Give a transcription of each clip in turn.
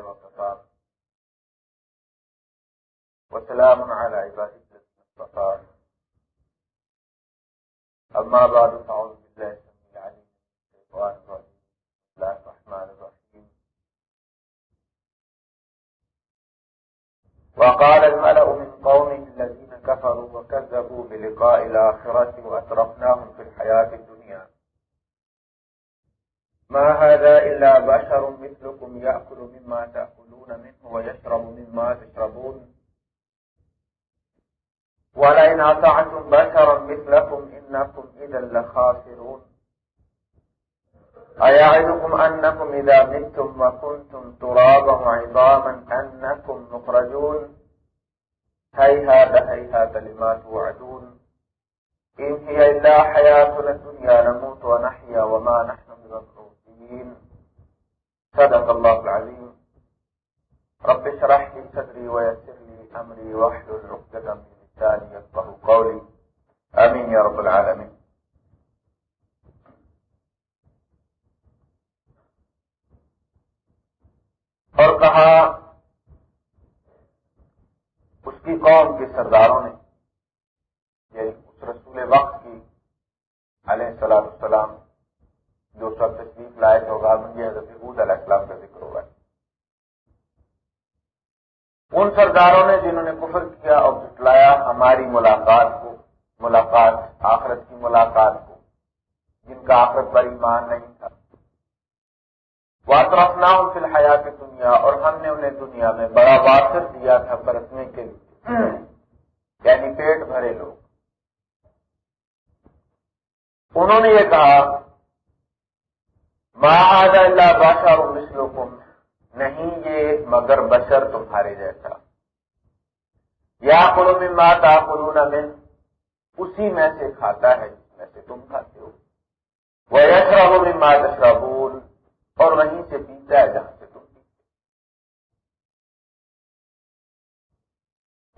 وكفى. وسلام على عباد المصطفى. أما بعد، فأعوذ بالله السميع العليم من الشيطان الرجيم. بسم الله الرحمن الرحيم. وقال الملأ من قومه الذين كفروا وكذبوا بلقاء الآخرة وأترفناهم في الحياة الدنيا. ما هذا إلا بشر مثلكم يأكل مما تأكلون منه ويشرب مما تشربون. ولئن أطعتم بشرا مثلكم إنكم إذا لخاسرون. أيعدكم أنكم إذا متم وكنتم ترابا وعظاما أنكم مخرجون. هيهات هيهات لما توعدون. إن هي إلا حياتنا الدنيا، نموت ونحيا وما نحن صدق الله العظيم. رب اشرح لي صدري ويسر لي أمري واحلل عقدة من لساني يفقه قولي. آمين يا رب العالمين. اور کہا، اس کی قوم کے سرداروں نے یہ اس رسول وقت کی، علیہ السلام السلام جو سب تشریف لائق ہوگا مجھے حضرت علیہ السلام کا ذکر ہوگا ان سرداروں نے جنہوں نے کفر کیا اور جٹلایا ہماری ملاقات کو، ملاقات آخرت کی ملاقات کو، جن کا آخرت پر ایمان نہیں تھا۔ واطرفنا فی الحیات دنیا اور ہم نے انہیں دنیا میں بڑا واسط دیا تھا برتنے کے لیے یعنی پیٹ بھرے لوگ انہوں نے یہ کہا مہاراجا اللہ بادشاہ اور مسلم نہیں یہ مگر بشر تمہارے جیسا یا کلو میں ماتا کلو میں اسی میں سے کھاتا ہے جس میں سے تم کھاتے ہو۔ وہ یشرا میں ماں اور وہیں سے پیتا ہے جہاں سے تم پیتے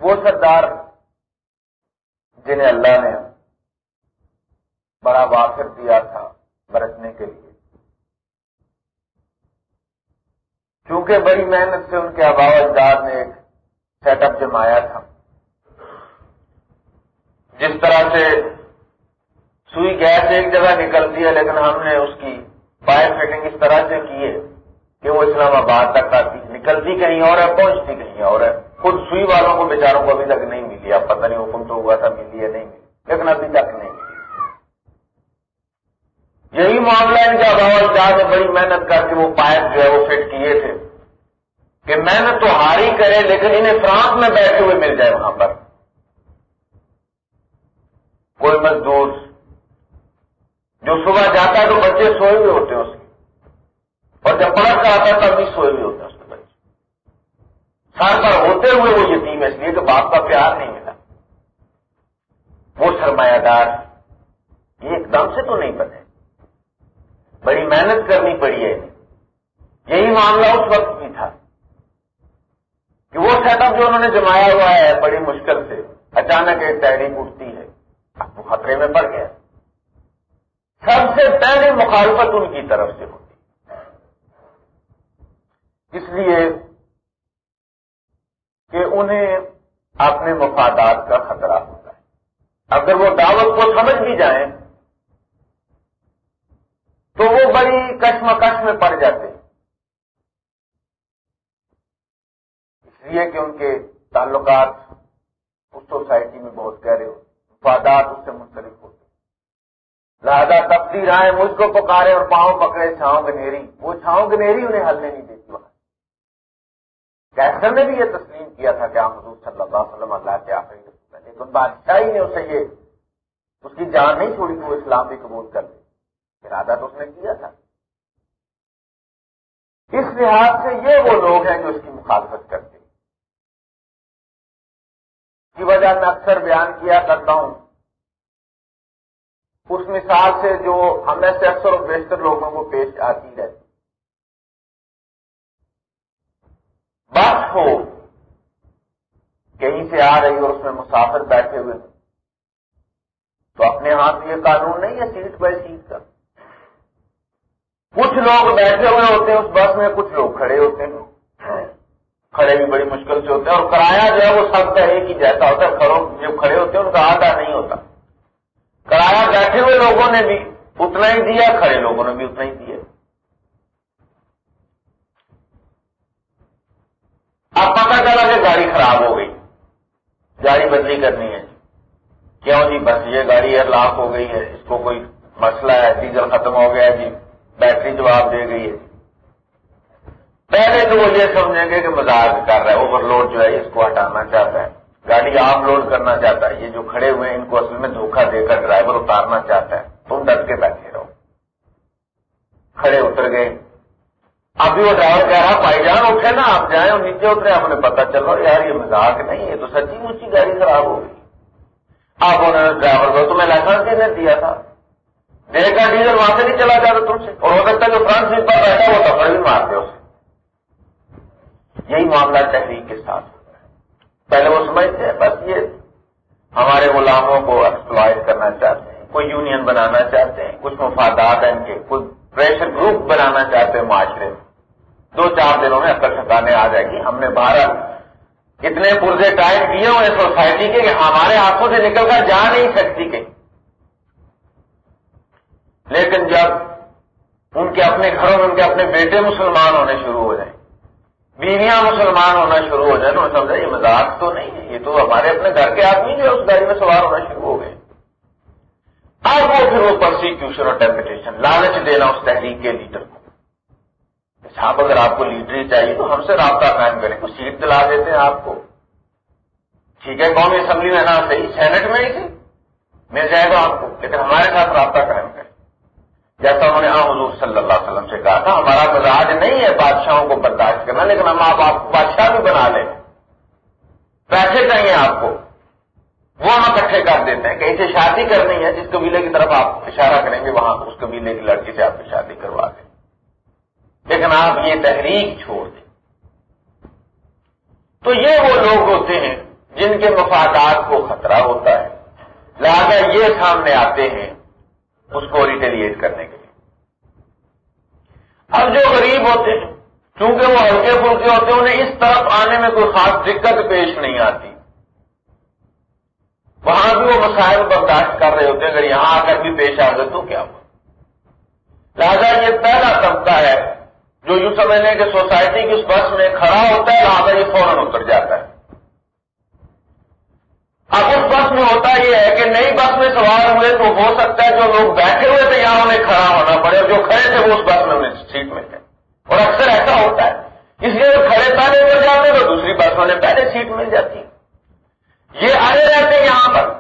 وہ سردار جنہیں اللہ نے بڑا واقر دیا تھا برتنے کے لیے، چونکہ بڑی محنت سے ان کے آبا اجداد نے ایک سیٹ اپ جمایا تھا جس طرح سے سوئی گیس ایک جگہ نکلتی ہے لیکن ہم نے اس کی فائر فٹنگ اس طرح سے کی ہے کہ وہ اسلام آباد تک آتی نکلتی کہیں اور ہے پہنچتی کہیں اور ہے خود سوئی والوں کو بیچاروں کو ابھی تک نہیں ملی اب پتہ نہیں حکم تو ہوا تھا ملی ہے نہیں ملی لیکن ابھی تک نہیں ملی یہی معاملہ ان کا بہت زیادہ کر کے وہ پائپ جو ہے وہ فٹ کیے تھے کہ محنت تو ہاری کرے، لیکن انہیں فرانس میں بیٹھے ہوئے مل جائے وہاں پر۔ کوئی مزدور جو صبح جاتا ہے تو بچے سوئے ہوئے ہوتے ہیں اس کے۔ اور جب پلٹ کر آتا ہے تب بھی سوئے ہوئے ہوتے ہیں اس کے بچے۔ سال پر ہوتے ہوئے وہ یتیم ہے، اس لیے کہ باپ کا پیار نہیں ملا وہ سرمایہ دار یہ ایک دم سے تو نہیں بنے۔ بڑی محنت کرنی پڑی ہے۔ یہی معاملہ اس وقت بھی تھا کہ وہ سیٹ اپ جو انہوں نے جمایا ہوا ہے بڑی مشکل سے، اچانک ایک تحریک اٹھتی ہے۔ وہ خطرے میں پڑ گیا۔ سب سے پہلے مخالفت ان کی طرف سے ہوتی۔ اس لیے کہ انہیں اپنے مفادات کا خطرہ ہوتا ہے۔ اگر وہ دعوت کو سمجھ بھی جائیں تو وہ بڑی کشمکش میں پڑ جاتے اس لیے کہ ان کے تعلقات اس سوسائٹی میں بہت گہرے ہوتے مفادات اس سے منسلک ہوتے لہذا تفصیل آئے مجھ کو پکارے اور پاؤں پکڑے، چھاؤں گنیری۔ وہ چھاؤں گنیری انہیں ہلنے نہیں دیتی۔ وہاں کیسر نے بھی یہ تسلیم کیا تھا کہ آپ حضور صلی اللہ علیہ وسلم اللہ کے آخری لیکن بادشاہی نے اسے یہ، اس کی جان نہیں چھوڑی کہ وہ اسلام بھی قبول کر لے۔ ارادہ تو اس نے کیا تھا۔ اس لحاظ سے یہ وہ لوگ ہیں جو اس کی مخالفت کرتے ہیں۔ کی وجہ میں اکثر بیان کیا کرتا ہوں۔ اس مثال سے جو ہمیں سے اکثر اور بیشتر لوگوں کو پیش آتی ہے بس ہو کہیں سے آ رہی اور اس میں مسافر بیٹھے ہوئے تو اپنے ہاتھ یہ قانون نہیں ہے سیٹ بائی سیٹ کا۔ کچھ لوگ بیٹھے ہوئے ہوتے ہیں، اس بس میں کچھ لوگ کھڑے ہوتے ہیں۔ کھڑے بھی بڑی مشکل سے ہوتے ہیں، اور کرایہ جو ہے وہ سب کا ایک ہی جیسا ہوتا ہے۔ کھڑوں، جو کھڑے ہوتے ہیں، ان کا آدھا نہیں ہوتا۔ کرایہ بیٹھے ہوئے لوگوں نے بھی، اتنا ہی دیا، کھڑے لوگوں نے بھی اتنا ہی دیا۔ اب پتا چلا کہ گاڑی خراب ہو گئی۔ گاڑی بدلی کرنی ہے۔ کیوں جی؟ بس یہ گاڑی ایئر لاک ہو گئی ہے۔ اس کو کوئی مسئلہ ہے، ڈیزل ختم ہو گیا جی۔ بیٹری جواب دے گئی ہے۔ پہلے تو وہ یہ سمجھیں گے کہ مزاق کر رہا ہے اوور لوڈ جو ہے اس کو ہٹانا چاہتا ہے۔ گاڑی آپ لوڈ کرنا چاہتا ہے، یہ جو کھڑے ہوئے ہیں، ان کو اصل میں دھوکہ دے کر ڈرائیور اتارنا چاہتا ہے۔ تم ڈٹ کے بیٹھے رہو۔ کھڑے اتر گئے۔ ابھی وہ ڈرائیور کہہ رہا پائی جان، اٹھے نا، آپ جائیں اور نیچے اترے ہمیں پتا چل رہا یار، یہ مزاق نہیں ہے، تو سچی مچی گاڑی خراب ہو گئی۔ آپ انہوں نے ڈرائیور کو تمہیں لائسنس نہیں دیا تھا۔ میرے کا ڈیزل وہاں سے نہیں چلا اور ہو سکتا ہے جو فرنٹ سیٹ پر بیٹھا وہ تفر بھی مارتے اسے۔ یہی معاملہ تحریک کے ساتھ۔ ہوتا ہے پہلے وہ سمجھتے ہیں، بس یہ ہمارے غلاموں کو ایکسپلائز کرنا چاہتے ہیں، کوئی یونین بنانا چاہتے ہیں، کچھ مفادات ہیں ان کے کچھ پریشر گروپ بنانا چاہتے ہیں معاشرے میں۔ دو چار دنوں میں اکثر ستانے آ جائے گی۔ ہم نے بھارت اتنے پرزے ٹائٹ کیے ہوئے سوسائٹی کے کہ ہمارے ہاتھوں سے نکل کر جا نہیں سکتی کہیں لیکن جب ان کے اپنے گھروں میں، ان کے اپنے بیٹے مسلمان ہونے شروع ہو جائیں۔ بیویاں مسلمان ہونا شروع ہو جائیں۔ تو سمجھا یہ مذاق تو نہیں ہے۔ یہ تو ہمارے اپنے گھر کے آدمی جو اس گاڑی میں سوار ہونا شروع ہو گئے۔ اب وہ پھر وہ پرسیکیوشن اور ٹیمپٹیشن لالچ دینا اس تحریک کے لیڈر کو۔ صاحب، اگر آپ کو لیڈری چاہیے تو ہم سے رابطہ قائم کریں۔ کچھ سیٹ دلا دیتے ہیں آپ کو۔ ٹھیک ہے قومی اسمبلی میں نہ صحیح، سینٹ میں ہی تھی۔ مل جائے گا آپ کو، لیکن ہمارے ساتھ رابطہ قائم کریں۔ جیسا انہوں نے ہاں حضور صلی اللہ علیہ وسلم سے کہا تھا، ہمارا مزاج نہیں ہے بادشاہوں کو برداشت کرنا، لیکن ہم آپ آپ بادشاہ بھی بنا لیں۔ پیسے چاہیے آپ کو۔ وہ ہم اکٹھے کر دیتے ہیں کہ اسے شادی کرنی ہے، جس قبیلے کی طرف آپ اشارہ کریں گے، وہاں اس قبیلے کی لڑکی سے آپ کی شادی کروا دیں۔ لیکن آپ یہ تحریک چھوڑ دیں۔ تو یہ وہ لوگ ہوتے ہیں جن کے مفادات کو خطرہ ہوتا ہے۔ لہذا یہ سامنے آتے ہیں اس کو ریٹیلیٹ کرنے کے لیے۔ اب جو غریب ہوتے ہیں، چونکہ وہ ہلکے پھلکے ہوتے ہیں، انہیں اس طرف آنے میں کوئی خاص دقت پیش نہیں آتی۔ وہاں بھی وہ مسائل برداشت کر رہے ہوتے ہیں، اگر یہاں آ کر بھی پیش آ گئے تو کیا ہوا؟ لہٰذا یہ پہلا طبقہ ہے، جو یوں سمجھنے کہ سوسائٹی کی اس بس میں کھڑا ہوتا ہے، لہٰذا یہ فوراً اتر جاتا ہے۔ اب اس بس میں ہوتا یہ ہے کہ نئی بس میں سوار ہوئے تو ہو سکتا ہے جو لوگ بیٹھے ہوئے تھے یہاں انہیں کھڑا ہونا پڑے جو کھڑے تھے وہ اس بس میں انہیں سیٹ میں تھے۔ اور اکثر ایسا ہوتا ہے۔ اس لیے وہ کھڑے پہلے مل جاتے تو دوسری بس میں پہلے سیٹ مل جاتی۔ یہ آئے رہتے یہاں پر۔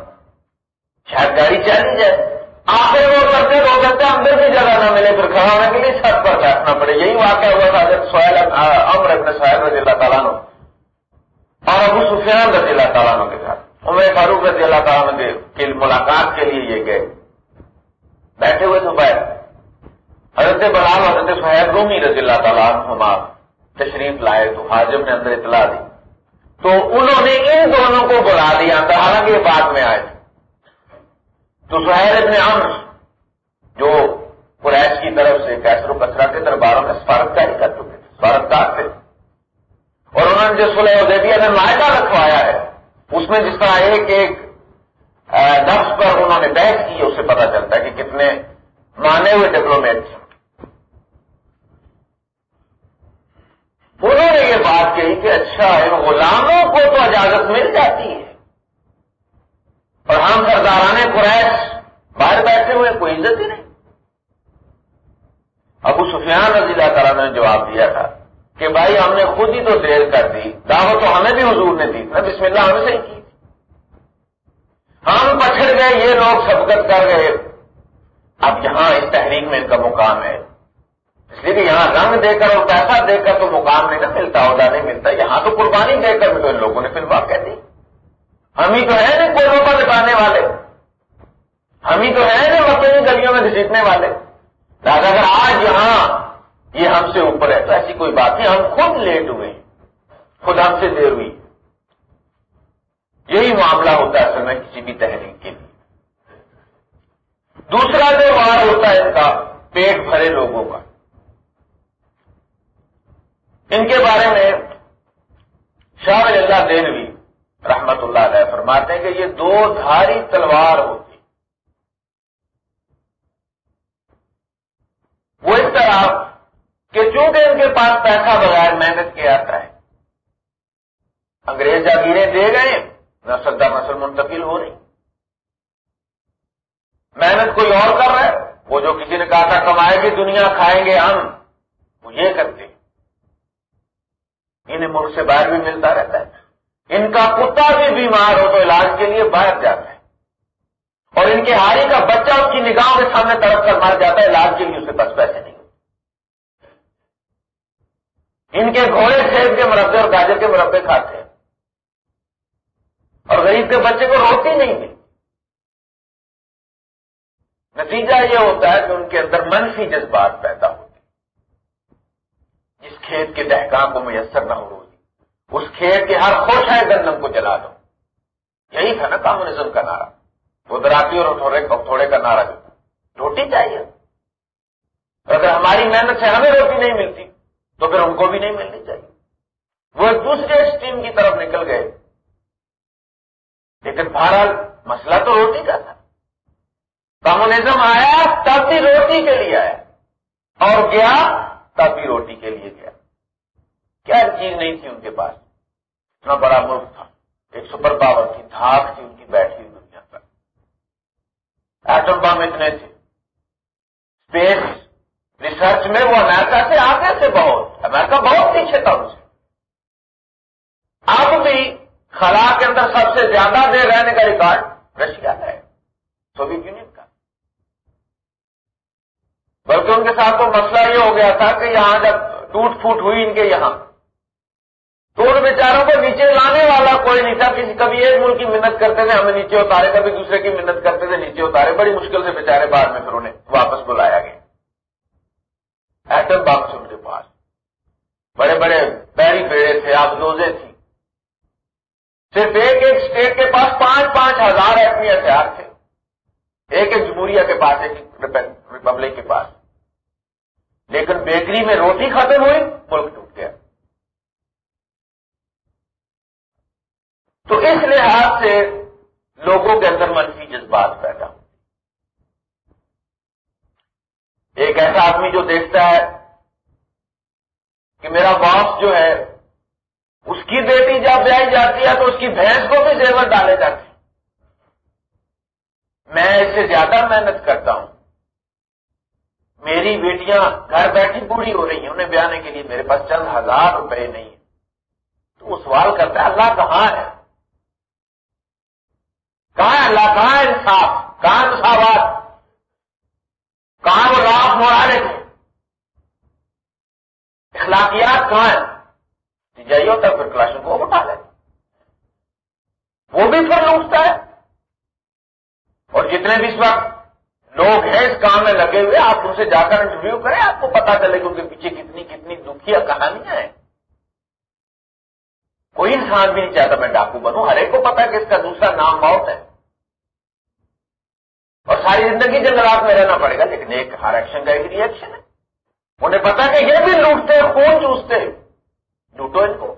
شاید گاڑی چلی جائے۔ آخر وہ کرتے تو کرتے اندر بھی جگہ نہ ملے، پھر کھڑا ہونے کے لیے چھت پر بیٹھنا پڑے۔ یہی واقعہ ہوا تھا جب سوائل امر اپنے سوائل رضی اللہ تعالیٰ اور ابو سفیان رضی اللہ تعالیٰ کے ساتھ۔ عمر فاروق رضی اللہ تعالیٰ کے ملاقات کے لیے یہ گئے۔ بیٹھے ہوئے تو بیٹھ حضرت بلال حضرت سہیب رومی رضی اللہ تعالیٰ عنہما تشریف لائے تو حاجم نے اندر اطلاع دی۔ تو انہوں نے ان دونوں کو بلا دیا تھا حالانکہ یہ بعد میں آئے۔ تو سہیل ابن عمر جو قریش کی طرف سے کیسر و کچرا کے درباروں میں سفارت کر چکے تھے سفارتکار تھے۔ اور انہوں نے جو سلح ادیبیہ میں معاہدہ رکھوایا ہے اس میں جس طرح ایک ایک نفس پر انہوں نے بحث کی اسے پتا چلتا ہے کہ کتنے مانے ہوئے ڈپلومیٹ انہوں نے یہ بات کہی کہ اچھا ان غلاموں کو تو اجازت مل جاتی ہے۔ اور ہم سردارانے قریش باہر بیٹھے ہوئے، کوئی عزت ہی نہیں۔ ابو سفیان رضی اللہ تعالیٰ نے جواب دیا تھا کہ بھائی ہم نے خود ہی تو دیر کر دی، دعوت تو ہمیں بھی حضور نے دی۔ نا بسم اللہ ہمیں سے کی۔ ہم پچھڑ گئے، یہ لوگ سبقت کر گئے۔ اب یہاں اس تحریک میں ان کا مقام ہے۔ اس لیے کہ یہاں رنگ دے کر اور پیسہ دے کر تو مقام نہیں، نہ ملتا، عہدہ نہیں ملتا۔ یہاں تو قربانی دے کر بھی تو ان لوگوں نے پھر واقع دی ہم ہی تو ہیں نا کوئلوں پر لٹانے والے۔ ہم ہی تو ہیں نا مکئی گلیوں میں گھسیٹنے والے۔ لہٰذا اگر آج یہاں یہ ہم سے اوپر ہے، تو ایسی کوئی بات نہیں، ہم خود لیٹ ہوئے خود ہم سے دیر ہوئی۔ یہی معاملہ ہوتا ہے اصل میں کسی بھی تحریک کے لیے۔ دوسرا جو وار ہوتا ہے ان کا، پیٹ بھرے لوگوں کا۔ ان کے بارے میں شاہ اللہ دینوی رحمت اللہ علیہ فرماتے ہیں کہ یہ دو دھاری تلوار ہوتی وہ اس طرح کہ چونکہ ان کے پاس پیسہ بغیر محنت کے آتا ہے، انگریز جاگیریں دے گئے، نہ سدا نسل منتقل ہو رہی۔ محنت کوئی اور کر رہا ہے؟ وہ جو کسی نے کہا تھا، کمائے گی دنیا، کھائیں گے ہم، وہ یہ کرتے۔ انہیں ملک سے باہر بھی ملتا رہتا ہے۔ ان کا کتا بھی بیمار ہو تو علاج کے لیے باہر جاتا ہے۔ اور ان کے ہاری کا بچہ اس کی نگاہوں کے سامنے تڑپ کر مر جاتا ہے، علاج کے لیے اسے بس پیسے نہیں۔ ان کے گھوڑے سیب کے مربے اور گاجر کے مربے کھاتے ہیں۔ اور غریب کے بچے کو روٹی نہیں ملتی۔ نتیجہ یہ ہوتا ہے کہ ان کے اندر منفی جذبات پیدا ہوتے جس کھیت کے دہکان کو میسر نہ ہو اس کھیت کے ہر خوش ہے گندم کو جلا دو۔ یہی تھا نا کامونزم کا نعرہ۔ وہ دراتی اور تھوڑے کا نعرہ جو روٹی چاہیے۔ اگر ہماری محنت سے ہمیں روٹی نہیں ملتی تو پھر ان کو بھی نہیں ملنی چاہیے۔ وہ ایک دوسرے اسٹیم کی طرف نکل گئے۔ لیکن بہرحال مسئلہ تو روٹی کا تھا۔ کمونزم آیا تب بھی روٹی کے لیے آیا۔ اور گیا تب بھی روٹی کے لیے گیا۔ کیا چیز نہیں تھی ان کے پاس؟ اتنا بڑا ملک تھا۔ ایک سپر پاور تھی، دھاک تھی ان کی بیٹھی ہوئی دنیا پر۔ ایٹم بم اتنے تھے۔ اسپیس ریسرچ میں وہ امریکہ سے آگے تھے بہت امریکہ بہت پیچھے تھا ان سے اب بھی خلا کے اندر سب سے زیادہ دیر رہنے کا ریکارڈ رشیا ہے سوویت یونین کا۔ بلکہ ان کے ساتھ تو مسئلہ یہ ہو گیا تھا کہ یہاں جب ٹوٹ پھوٹ ہوئی ان کے یہاں، تو ان بیچاروں کو نیچے لانے والا کوئی نہیں تھا۔ کسی کبھی ایک ملک کی محنت کرتے تھے، ہمیں نیچے اتارے، کبھی دوسرے کی محنت کرتے تھے، نیچے اتارے۔ بڑی مشکل سے بیچارے بعد میں پھر انہیں واپس بلایا گیا۔ ایٹم باکس ان کے پاس۔ بڑے بڑے پیری پیڑے تھے، آپ دوزے تھی صرف ایک ایک اسٹیٹ کے پاس پانچ پانچ ہزار ایٹمی ہتھیار تھے۔ ایک ایک جمہوریہ کے پاس، ایک ریپبلک کے پاس۔ لیکن بیکری میں روٹی ختم ہوئی، ملک ٹوٹ گیا۔ تو اس لحاظ سے لوگوں کے اندر منفی جذبات پیدا ہو ایک ایسا آدمی جو دیکھتا ہے کہ میرا باس جو ہے، اس کی بیٹی جب بیائی جاتی ہے تو اس کی بھینس کو بھی زیور ڈالے جاتے میں اس سے زیادہ محنت کرتا ہوں۔ میری بیٹیاں گھر بیٹھی بوڑھی ہو رہی ہیں، انہیں بیانے کے لیے میرے پاس چند ہزار روپے نہیں ہیں۔ تو وہ سوال کرتا ہے، اللہ کہاں ہے؟ کہاں اللہ کہاں انصاف؟ کہاں مساوات کہاں وہ راف رہے تھے اخلاقیات کہاں ہیں؟ جائیے ہوتا ہے پھر کلاشن کو اٹھا لے۔ وہ بھی پھر لوٹتا ہے۔ اور جتنے بھی اس وقت لوگ ہیں اس کام میں لگے ہوئے، آپ ان سے جا کر انٹرویو کریں، آپ کو پتا چلے کہ ان کے پیچھے کتنی کتنی دکھیا کہانیاں ہیں۔ کوئی انسان بھی نہیں چاہتا میں ڈاکو بنوں، ہر ایک کو پتا ہے کہ اس کا دوسرا نام بہت ہے۔ اور ساری زندگی جنگلات میں رہنا پڑے گا، لیکن ایک ہر ایکشن کا ایک ریئیکشن ہے۔ انہیں پتا کہ یہ بھی لوٹتے خون چوستے لوٹو ان کو۔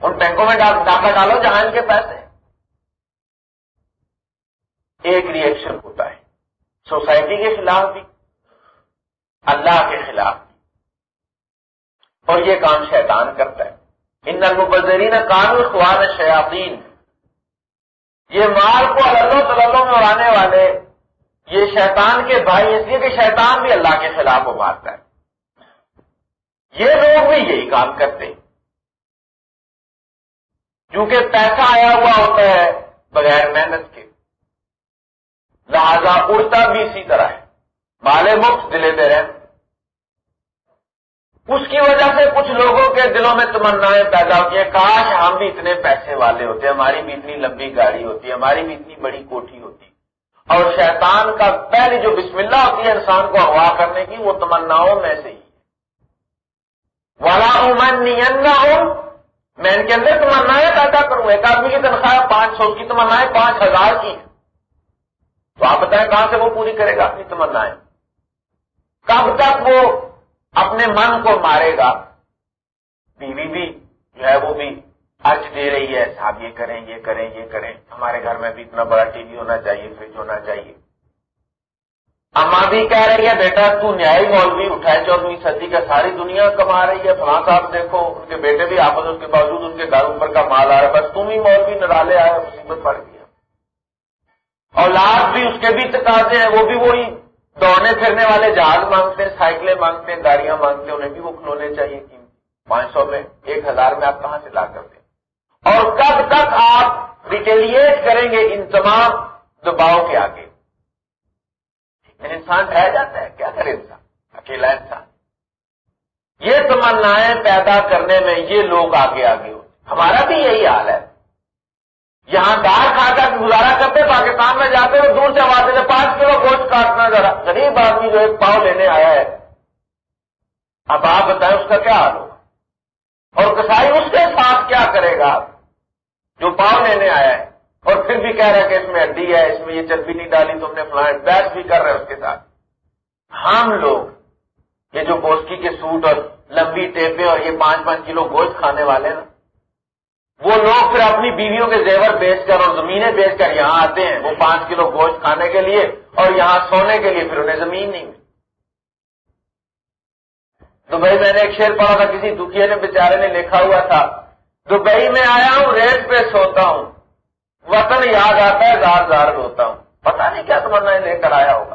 ان بینکوں میں ڈاکہ ڈالو جہاں ان کے پیسے ایک ریئیکشن ہوتا ہے۔ سوسائٹی کے خلاف بھی۔ اللہ کے خلاف بھی۔ اور یہ کام شیطان کرتا ہے۔ ان المبذرین قانون خوان شیاطین یہ مال کو اللہ تلوں میں اڑانے والے، یہ شیطان کے بھائی، اس لیے کہ شیطان بھی اللہ کے خلاف وہ مارتا ہے یہ لوگ بھی یہی کام کرتے۔ ہیں کیونکہ پیسہ آیا ہوا ہوتا ہے بغیر محنت کے۔ لہذا اڑتا بھی اسی طرح ہے۔ مالے مفت دلے دے رہے اس کی وجہ سے کچھ لوگوں کے دلوں میں تمنا پیدا ہوتی ہیں۔ کاش ہم بھی اتنے پیسے والے ہوتے، ہماری بھی اتنی لمبی گاڑی ہوتی، ہماری بھی اتنی بڑی کوٹھی ہوتی۔ اور شیطان کا پہلی جو بسم اللہ ہوتی ہے انسان کو اغوا کرنے کی، وہ تمناؤں میں سے ہی والا من نہ ہوں میں ان کے اندر تمنائیں پیدا کروں، ایک آدمی کی تنخواہ پانچ سو کی، تمنائیں پانچ ہزار کی۔ ہیں تو آپ بتائیں کہاں سے وہ پوری کرے گا اپنی تمنا کب تک وہ اپنے من کو مارے گا۔ بیوی بھی جو ہے وہ بھی ارج دے رہی ہے، صاحب یہ کریں یہ کریں یہ کریں۔ ہمارے گھر میں بھی اتنا بڑا ٹی وی ہونا چاہیے، فریج ہونا چاہیے۔ اما بھی کہہ رہی ہے، بیٹا تو نیائی مولوی اٹھائے چودہویں صدی کا ساری دنیا کما رہی ہے۔ فلاں صاحب دیکھو، ان کے بیٹے بھی آپس اس کے باوجود ان کے گھر اوپر کا مال آ رہا ہے۔ بس تم ہی مولوی نرالے آئے، مصیبت پڑ گیا اولاد بھی اس کے بھی تقاضے ہیں، وہ بھی وہی دوڑنے پھرنے والے، جہاز مانگتے ہیں سائیکلیں مانگتے ہیں گاڑیاں مانگتے ہیں انہیں بھی وہ کھلونے چاہیے کہ پانچ سو میں، ایک ہزار میں آپ کہاں سے لا کر دیں؟ اور کب تک آپ ریٹیلیٹ کریں گے ان تمام دباؤ کے آگے؟ انسان رہ جاتا ہے، کیا کرے انسان؟ اکیلا انسان۔ یہ تمنا پیدا کرنے میں یہ لوگ آگے آگے ہوتے ہمارا بھی یہی حال ہے۔ یہاں دار کھا کر گزارا کرتے پاکستان میں جاتے ہو دور سے آواز سے پانچ کلو گوشت کاٹنا ذرا۔ غریب آدمی جو ایک پاؤ لینے آیا ہے۔ اب آپ بتائیں اس کا کیا حال ہوگا؟ اور کسائی اس کے ساتھ کیا کرے گا؟ جو پاؤ لینے آیا ہے۔ اور پھر بھی کہہ رہے کہ اس میں ہڈی ہے، اس میں یہ چربی نہیں ڈالی تم نے فلائٹ بیس بھی کر رہے اس کے ساتھ۔ ہم لوگ یہ جو گوشتی کے سوٹ اور لمبی ٹیپیں اور یہ پانچ پانچ کلو گوشت کھانے والے نا وہ لوگ پھر اپنی بیویوں کے زیور بیچ کر اور زمینیں بیچ کر یہاں آتے ہیں، وہ پانچ کلو گوشت کھانے کے لیے اور یہاں سونے کے لیے، پھر انہیں زمین نہیں ملی دبئی میں نے ایک شیر پڑھا تھا، کسی دکھیے نے بیچارے نے لکھا ہوا تھا، دبئی میں آیا ہوں ریٹ پہ سوتا ہوں، وطن یاد آتا ہے، زار زار ہوتا ہوں۔ پتا نہیں کیا تمنا لے کر آیا ہوگا۔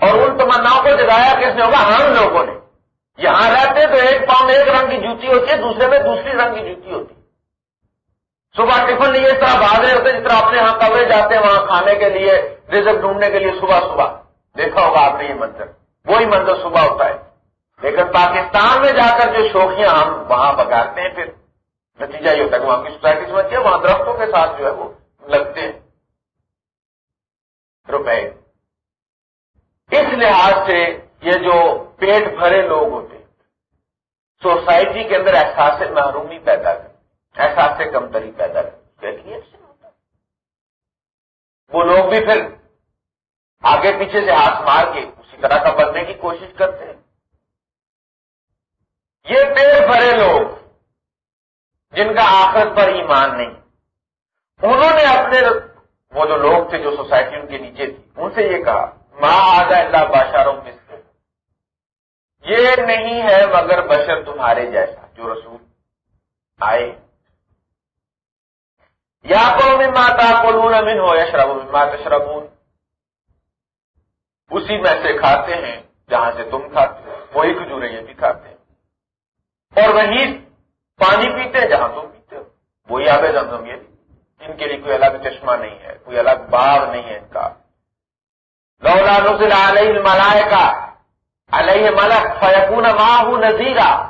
اور ان تمناؤں کو جگایا کس نے ہوگا؟ ہم لوگوں نے۔ یہاں رہتے تو ایک پاؤں میں ایک رنگ کی جوتی ہوتی ہے، دوسرے میں دوسری رنگ کی جوتی ہوتی ہے۔ صبح ٹفن لیے اس طرح بھاگ رہے ہوتے جس طرح اپنے یہاں کورے جاتے ہیں وہاں کھانے کے لیے، رزق ڈھونڈنے کے لیے صبح صبح۔ دیکھا ہوگا آپ نے یہ منظر۔ وہی منظر صبح ہوتا ہے۔ لیکن پاکستان میں جا کر جو شوقیاں ہم وہاں بگاڑتے ہیں، پھر نتیجہ یہ ہوتا ہے کہ وہاں کی سوسائٹی سمجھتی ہے، وہاں درختوں کے ساتھ جو ہے وہ لگتے ہیں۔ روپے۔ اس لحاظ سے یہ جو پیٹ بھرے لوگ ہوتے ہیں سوسائٹی کے اندر احساس محرومی پیدا کر احساس سے کمتری پیدا کر وہ لوگ بھی پھر آگے پیچھے سے ہاتھ مار کے اسی طرح کا بننے کی کوشش کرتے ہیں۔ یہ پیٹ بھرے لوگ جن کا آخر پر ایمان نہیں۔ انہوں نے اپنے وہ جو لوگ تھے جو سوسائٹی ان کے نیچے تھی، ان سے یہ کہا ماں آگا اللہ بادشاہوں میں یہ نہیں ہے مگر بشر تمہارے جیسا، جو رسول آئے یا کو ماتا کو امن ہو یا شرب مات اسی میں سے کھاتے ہیں جہاں سے تم کھاتے وہی کھجورے یہ بھی کھاتے ہیں۔ اور وہی پانی پیتے جہاں تم پیتے ہو۔ وہی آبے زمزم یہ ان کے لیے کوئی الگ چشمہ نہیں ہے، کوئی الگ باغ نہیں ہے ان کا۔ لولا نزل علیہ الملائے کا علیہ ملک فیقون ماہ نذیرہ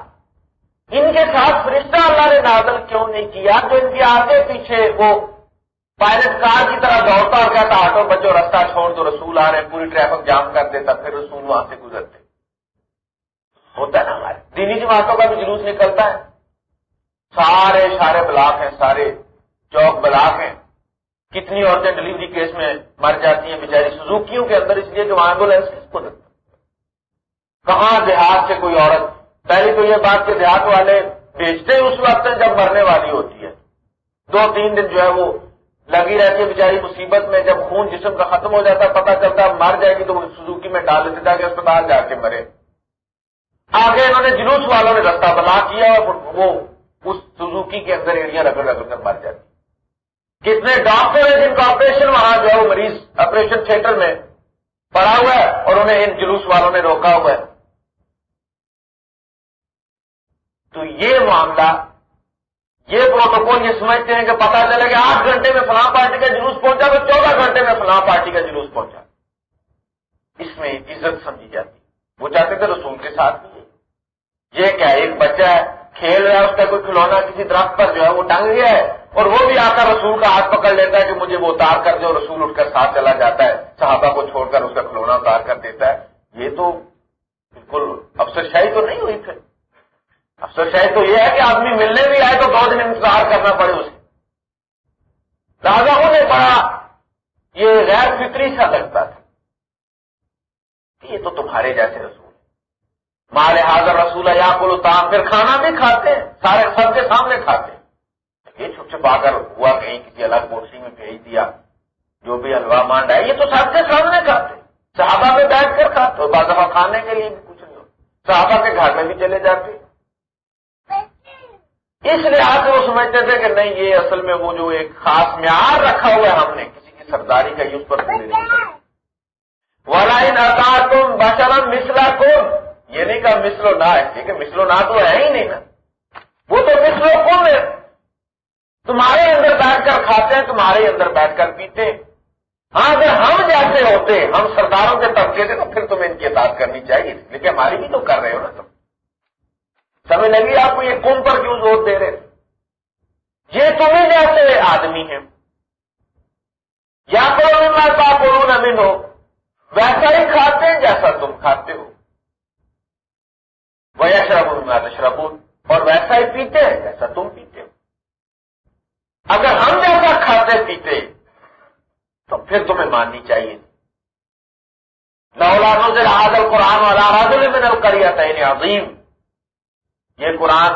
ان کے ساتھ فرشتہ اللہ نے نازل کیوں نہیں کیا؟ تو ان کے آگے پیچھے وہ پائلٹ کار کی طرح دوڑتا اور کہتا، آٹو بچوں رستہ چھوڑ دو، رسول آ رہے پوری ٹریفک جام کر دیتا، پھر رسول وہاں سے گزرتے۔ ہوتا ہے نا ہمارے۔ دینی جماعتوں کا بھی جلوس نکلتا ہے۔ سارے سارے بلاک ہیں، سارے چوک بلاک ہیں۔ کتنی عورتیں ڈلیوری کیس میں مر جاتی ہیں بیچاری سزوکیوں کے اندر، اس لیے کہ وہاں ایمبولینس کس کو دیتا کہاں دیہات سے کوئی عورت پہلی تو یہ بات کہ دیہات والے بیچتے اس وقت جب مرنے والی ہوتی ہے۔ دو تین دن جو ہے وہ لگی رہتی ہے، بیچاری مصیبت میں جب خون جسم کا ختم ہو جاتا ہے پتا چلتا مر جائے گی تو سزوکی میں ڈال دیتے تاکہ اسپتال جا کے مرے۔ آگے انہوں نے جلوس والوں نے رستہ بنا کیا اور وہ اس سزوکی کے اندر ایریا رگڑ رگڑ کر مر جاتی۔ کتنے ڈاکٹر ہیں جن کا آپریشن وہاں جو ہے وہ مریض، آپریشن تھیٹر میں پڑا ہوا ہے اور انہیں ان جلوس والوں نے روکا ہوا ہے۔ تو یہ معاملہ، یہ پروٹوکول یہ سمجھتے ہیں کہ پتا چلے کہ آٹھ گھنٹے میں فلاں پارٹی کا جلوس پہنچا تو چودہ گھنٹے میں فلاں پارٹی کا جلوس پہنچا۔ اس میں عزت سمجھی جاتی۔ وہ چاہتے تھے رسول کے ساتھ بھی۔ یہ کیا ایک بچہ ہے کھیل رہا ہے، اس کا کوئی کھلونا کسی درخت پر جو ہے وہ ٹنگ گیا ہے اور وہ بھی آ کر رسول کا ہاتھ پکڑ لیتا ہے کہ مجھے وہ اتار کر دے رسول اٹھ کر ساتھ چلا جاتا ہے۔ صحابہ کو چھوڑ کر اس کا کھلونا اتار کر دیتا ہے۔ یہ تو بالکل افسر شاہی تو نہیں ہوئی پھر۔ افسر شاہی تو یہ ہے کہ آدمی ملنے بھی آئے تو دو دن انتظار کرنا پڑے اسے۔ راجا انہیں بڑا یہ غیر فکری سا لگتا تھا۔ یہ تو تمہارے جیسے رسول مال حاضر رسول یا پھر کھانا بھی کھاتے ہیں، سارے سب کے سامنے کھاتے ہیں۔ یہ چھپ چھپا کر ہوا کہیں کسی الگ کوٹری میں بھیج دیا، جو بھی حلوا مانڈا ہے، یہ تو سب کے سامنے کھاتے صحابہ میں بیٹھ کر کھاتے بعض دفعہ کھانے کے لیے بھی کچھ نہیں ہو صحابہ کے گھر میں بھی چلے جاتے اس لحاظ سے وہ سمجھتے تھے کہ نہیں، یہ اصل میں وہ جو ایک خاص معیار رکھا ہوا ہے ہم نے، کسی کی سرداری کا یوز پر پوری نہیں ولائن اتا تم بشرم مسلا کون یہ نہیں کہا مسلو نہ ہے، ٹھیک ہے مسلو نہ تو ہے ہی نہیں نا۔ وہ تو مسلو کون ہے۔ تمہارے اندر بیٹھ کر کھاتے ہیں، تمہارے اندر بیٹھ کر پیتے ہیں۔ ہاں اگر ہم جیسے ہوتے، ہم سرداروں کے طبقے سے تو پھر تمہیں ان کی اطاعت کرنی چاہیے لیکن ہماری بھی تو کر رہے ہو نا تم۔ سمجھ لگی آپ کو یہ کون پر کیوں زور دے رہے یہ تمہیں جیسے آدمی ہیں۔ یا تو امین ہو، ویسا ہی کھاتے ہیں جیسا تم کھاتے ہو۔ وہ شراب شرب اور ویسا ہی پیتے ہیں جیسا تم پیتے ہو۔ اگر ہم جیسا کھاتے پیتے، تو پھر تمہیں ماننی چاہیے۔ لولانوں سے حاضر قرآن والا حاضر میں نے کریا تعین عظیم یہ قرآن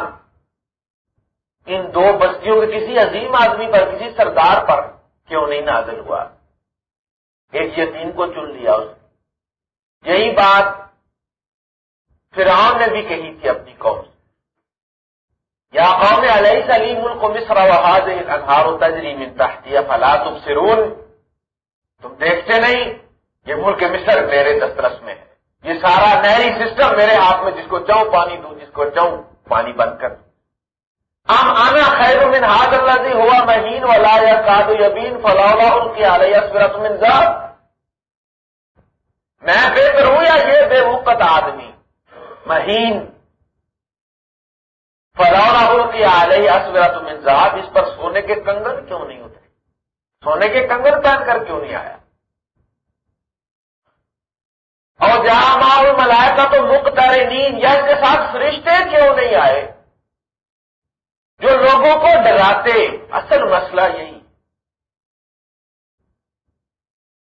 ان دو بستیوں کے کسی عظیم آدمی پر، کسی سردار پر کیوں نہیں نازل ہوا؟ ایک یتیم کو چن لیا اس نے۔ یہی بات فرعون نے بھی کہی تھی اپنی قوم سے۔ یا قوم علیہ سلیم ملک مصر وحاظ انہار تجری من تحتیہ فلا تبصرون۔ تم دیکھتے نہیں، یہ ملک مصر میرے دسترس میں ہے۔ یہ سارا نہری سسٹم میرے ہاتھ میں، جس کو چاہوں پانی دوں، جس کو چاہوں پانی بند کر۔ ام آنا خیر من حاض اللہ ہوا مہین ولا یا کاد یبین فلا ان کی علیہ سورت من ذات۔ میں بہتر ہوں یا یہ بے وقت آدمی؟ مہین۔ فرونا کی علیہ اسورت من ذات۔ اس پر سونے کے کنگن کیوں نہیں اترے سونے کے کنگن پہن کر کیوں نہیں آیا؟ اور جہاں ماحول ملایا تھا تو مختار نیند یا اس کے ساتھ فرشتے کیوں نہیں آئے؟ جو لوگوں کو ڈراتے۔ اصل مسئلہ یہی۔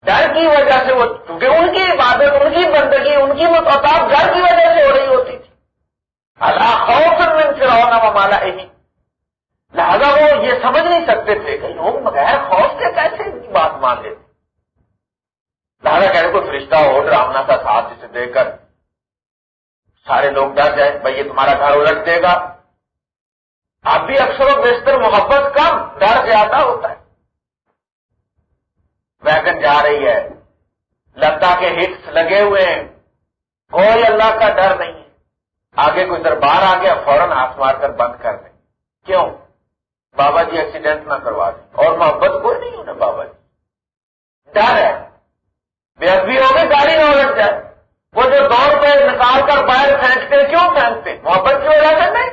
ڈر کی وجہ سے وہ کیونکہ ان کی عبادت، ان کی بندگی، ان کی متعب ڈر کی وجہ سے ہو رہی ہوتی تھی۔ اللہ خوف من فرعون و مالا یہی لہذا وہ یہ سمجھ نہیں سکتے تھے کہ لوگ بغیر خوف کے کیسے ان کی بات مان لیتے۔ لہذا کہہ رہے کوئی فرشتہ ہو ڈراؤنا کا ساتھ جسے دے کر سارے لوگ ڈر جائیں، بھائی یہ تمہارا گھر الٹ دے گا۔ اب بھی اکثر و بیشتر محبت کم ڈر زیادہ ہوتا ہے۔ ویگن جا رہی ہے۔ لتا کے ہٹس لگے ہوئے ہیں۔ کوئی اللہ کا ڈر نہیں ہے۔ آگے کوئی دربار آ گیا، فوراً ہاتھ مار کر بند کر دیں۔ کیوں؟ بابا جی ایکسیڈنٹ نہ کروا دیں۔ اور محبت کوئی نہیں ہونا بابا جی۔ ڈر ہے۔ بے ادبی ہو گئی، گاڑی نہ الٹ جائے۔ وہ جو دور پہ نکال کر باہر پھینکتے، کیوں پھینکتے؟ محبت کی وجہ سے نہیں؟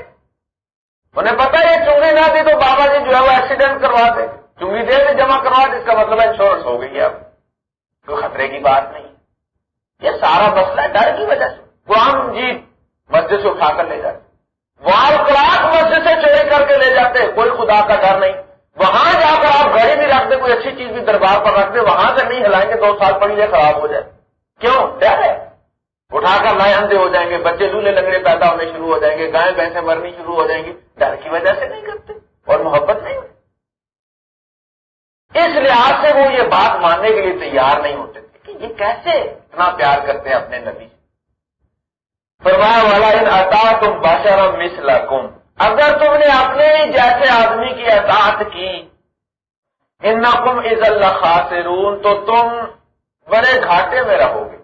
انہیں پتا یہ چونگی نہ دی تو بابا جی جو ہے وہ ایکسیڈنٹ کروا دیں چونگی دے میں جمع کروا اس کا مطلب انشورنس ہو گئی اب۔ کوئی خطرے کی بات نہیں۔ یہ سارا مسئلہ ہے، ڈر کی وجہ سے۔ قرآن جی مسجد سے اٹھا کر لے جاتے۔ وال کلاک مسجد سے چوری کر کے لے جاتے، کوئی خدا کا ڈر نہیں۔ وہاں جا کر آپ گھڑی بھی رکھ دیں کوئی اچھی چیز بھی دربار پر رکھ دیں وہاں سے نہیں ہلائیں گے دو سال پڑھیے خراب ہو جائے۔ کیوں؟ ڈر ہے۔ اٹھا کر لائے اندھے ہو جائیں گے، بچے لولے لنگڑے پیدا ہونے شروع ہو جائیں گے گائے بھینسیں مرنی شروع ہو جائیں گی۔ ڈر کی وجہ سے نہیں کرتے اور محبت نہیں ہوتی۔ اس لحاظ سے وہ یہ بات ماننے کے لیے تیار نہیں ہوتے تھے کہ یہ کیسے اتنا پیار کرتے ہیں اپنے نبی۔ فرمایا والا ان عطا تم بشرم مسل اگر تم نے اپنے جیسے آدمی کی اطاعت کی ان نقم از اللہ خاصرون تو تم بڑے گھاٹے میں رہو گے۔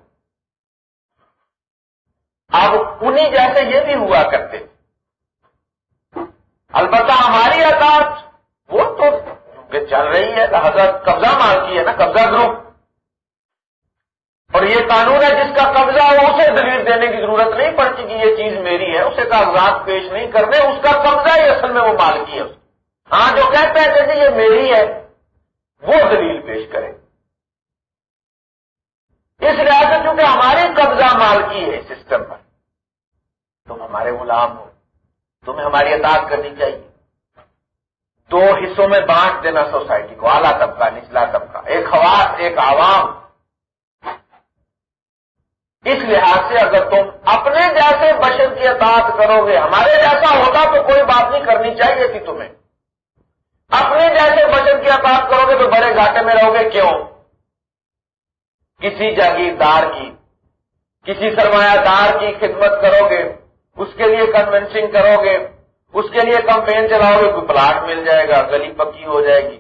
اب انہیں جیسے یہ بھی ہوا کرتے۔ البتہ ہماری اطاعت وہ تو چل رہی ہے، حضرت قبضہ مال کی ہے نا، قبضہ گروپ۔ اور یہ قانون ہے جس کا قبضہ ہو اسے دلیل دینے کی ضرورت نہیں پڑتی کہ یہ چیز میری ہے، اسے کاغذات پیش نہیں کرنے، اس کا قبضہ ہی اصل میں وہ مال کی ہے۔ ہاں جو کہتے ہیں کہ جی یہ میری ہے، وہ دلیل پیش کرے۔ اس لحاظ سے چونکہ ہماری قبضہ مال کی ہے سسٹم پر، تم ہمارے غلام ہو، تمہیں ہماری اطاعت کرنی چاہیے۔ دو حصوں میں بانٹ دینا سوسائٹی کو، اعلیٰ طبقہ، نچلا طبقہ۔ ایک خواص ایک عوام۔ اس لحاظ سے اگر تم اپنے جیسے بشر کی اطاعت کرو گے، ہمارے جیسا ہوتا تو کوئی بات نہیں کرنی چاہیے تھی تمہیں۔ اپنے جیسے بچت کی بات کرو گے تو بڑے گھاٹے میں رہو گے، کیوں؟ کسی جاگیردار کی، کسی سرمایہ دار کی خدمت کرو گے، اس کے لیے کنوینسنگ کرو گے، اس کے لیے کمپین چلاؤ گے، کوئی پلاٹ مل جائے گا، گلی پکی ہو جائے گی،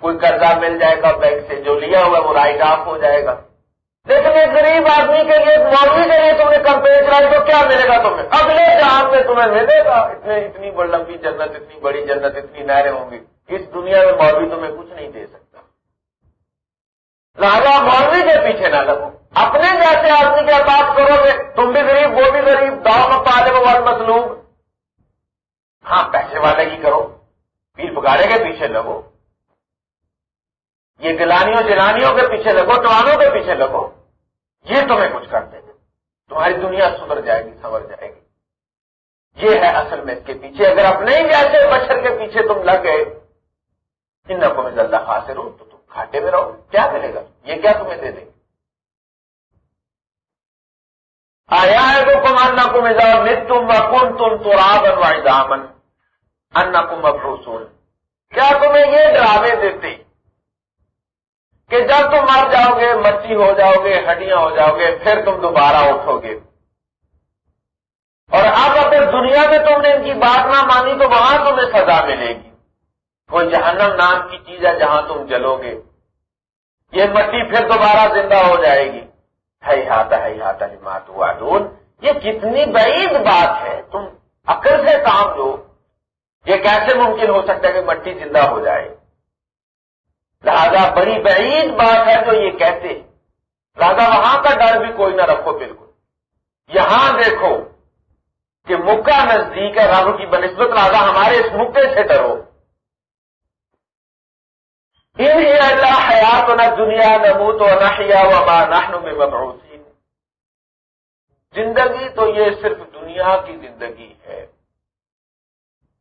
کوئی قرضہ مل جائے گا بینک سے، جو لیا ہوا ہے وہ رائٹ آف ہو جائے گا۔ لیکن ایک غریب آدمی کے لیے مولوی کے لیے تم نے کمپین چلائی تو کیا ملے گا تمہیں؟ اگلے جہاں میں تمہیں ملے گا، اتنے اتنی لمبی جنت، اتنی بڑی جنت، اتنی نہریں ہوں گی۔ اس دنیا میں مولوی تمہیں کچھ نہیں دے سکتا۔ لہٰذا مولوی کے پیچھے نہ لگو۔ اپنے جیسے آدمی کے بات کرو گے، تم بھی غریب، وہ بھی غریب، داؤ پالے وہ مطلوب ہاں پیسے والے کی کرو۔ پیر پکارے کے پیچھے لگو۔ یہ گلانیوں جلانیوں کے پیچھے لگو ٹوانوں کے پیچھے لگو۔ یہ تمہیں کچھ کر دیں گے۔ تمہاری دنیا سدھر جائے گی، سنور جائے گی۔ یہ ہے اصل میں اس کے پیچھے۔ اگر اپنے ہی جیسے بچر کے پیچھے تم لگ گئے ان کو میں زلہ حاصل ہوں تو تم کھاٹے میں رہو۔ کیا ملے گا؟ یہ کیا تمہیں دے دیں گے؟ آیا ہے وہ کمان نہ کو مزا مت تم کن تم تو رابن دامن ان کم افروسون کیا تمہیں یہ ڈراوے دیتے کہ جب تم مر جاؤ گے مچھی ہو جاؤ گے، ہڈیاں ہو جاؤ گے، پھر تم دوبارہ اٹھو گے۔ اور اب اگر دنیا میں تم نے ان کی بات نہ مانی تو وہاں تمہیں سزا ملے گی۔ کوئی جہنم نام کی چیز ہے جہاں تم جلو گے۔ یہ مٹی پھر دوبارہ زندہ ہو جائے گی۔ ہے ہاتھا ہے ہاتھا مات ہوا یہ کتنی بعید بات ہے۔ تم عقل سے کام لو۔ یہ کیسے ممکن ہو سکتا ہے کہ مٹی زندہ ہو جائے؟ لہذا بڑی بعید بات ہے جو یہ کہتے ہیں۔ لہذا وہاں کا ڈر بھی کوئی نہ رکھو بالکل۔ یہاں دیکھو کہ مکہ نزدیک ہے رب کی بنسبت لہذا ہمارے اس مکے سے ڈرو۔ اللہ حیات نہ دنیا نہ منہ تو نہ نحن میں مبعوثین زندگی تو یہ صرف دنیا کی زندگی ہے۔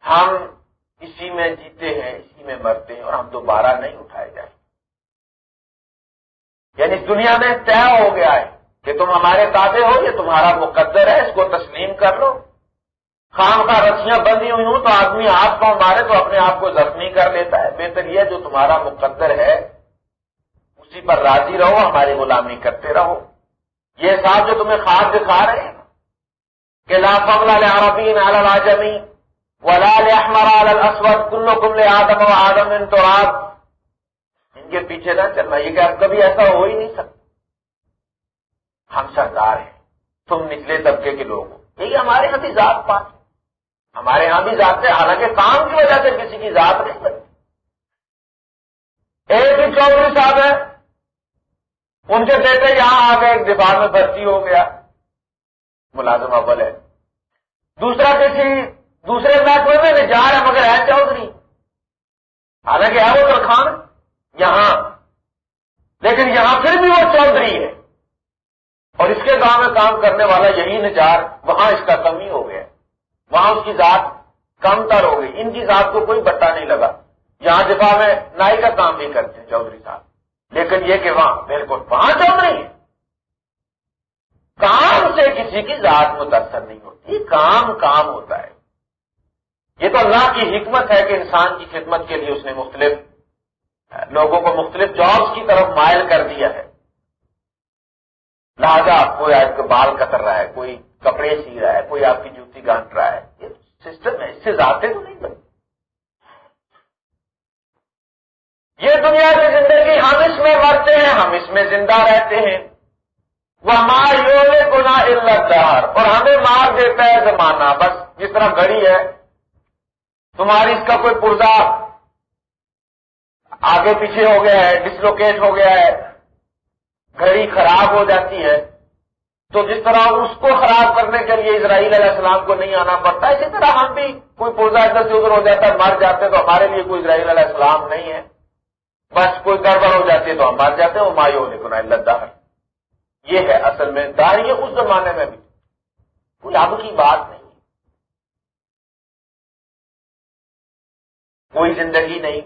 ہم اسی میں جیتے ہیں، اسی میں مرتے ہیں اور ہم دوبارہ نہیں اٹھائے جائیں۔ یعنی دنیا میں طے ہو گیا ہے کہ تم ہمارے تازے ہو، یہ تمہارا مقدر ہے، اس کو تسلیم کر لو۔ خام کا رسیاں بندی ہوئی ہوں تو آدمی آپ کو مارے تو اپنے آپ کو زخمی کر لیتا ہے۔ بہتر یہ جو تمہارا مقدر ہے، اسی پر راضی رہو، ہماری غلامی کرتے رہو۔ یہ صاحب جو تمہیں خواب دکھا رہے ہیں۔ کہ لا فضل عربین علی ولال احمر الاسود کلو کمل آدم و آدم ان ان کے پیچھے نہ چلنا۔ یہ کہ اب کبھی ایسا ہو ہی نہیں سکتا۔ ہم سردار ہیں۔ تم نچلے طبقے کے لوگ ہو۔ یہی ہمارے یہاں بھی ذات پاس ہمارے یہاں بھی ذات سے حالانکہ کام کی وجہ سے کسی کی ذات نہیں بنتی ایک ہی چودھری صاحب ہے ان کے بیٹے یہاں آ گئے، ایک دفاع میں بھرتی ہو گیا۔ ملازم اول ہے۔ دوسرا کسی دوسرے محکمے میں بھی جا رہے مگر ہے چودھری۔ حالانکہ ہے وہ درخان یہاں۔ لیکن یہاں پھر بھی وہ چودھری ہے۔ اور اس کے گاؤں میں کام کرنے والا یہی نجار، وہاں اس کا کمی ہو گیا۔ وہاں اس کی ذات کم تر ہو گئی۔ ان کی ذات کو کوئی بٹا نہیں لگا۔ یہاں دفاع میں نائی کا کام بھی کرتے چودھری صاحب۔ لیکن یہ کہ وہاں بالکل وہاں چودھری ہے۔ کام سے کسی کی ذات متاثر نہیں ہوتی۔ کام کام ہوتا ہے۔ یہ تو اللہ کی حکمت ہے کہ انسان کی خدمت کے لیے اس نے مختلف لوگوں کو مختلف جابس کی طرف مائل کر دیا ہے۔ لہذا کوئی آپ کے بال کتر رہا ہے، کوئی کپڑے سی رہا ہے، کوئی آپ کی جوتی گانٹ رہا ہے۔ یہ سسٹم ہے، اس سے ذاتے تو نہیں بنتے یہ دنیا کی زندگی ہم اس میں مرتے ہیں، ہم اس میں زندہ رہتے ہیں۔ وہ ہمارے گنا علت اور ہمیں مار دیتا ہے زمانہ۔ بس جس طرح گھڑی ہے تمہاری اس کا کوئی پرزا آگے پیچھے ہو گیا ہے ڈسلوکیٹ ہو گیا ہے، گھڑی خراب ہو جاتی ہے، تو جس طرح اس کو خراب کرنے کے لیے اسرائیل علیہ السلام کو نہیں آنا پڑتا، اسی طرح ہم بھی کوئی پرزا ادھر سے ادھر ہو جاتا ہے، مر جاتے تو ہمارے لیے کوئی اسرائیل علیہ السلام نہیں ہے۔ بس کوئی گڑبڑ ہو جاتی ہے تو ہم مر جاتے ہیں، وہ مایو ہونے کو اللہ یہ ہے اصل میں دار یہ اس زمانے میں بھی۔ کوئی اب کی بات نہیں۔ کوئی زندگی نہیں۔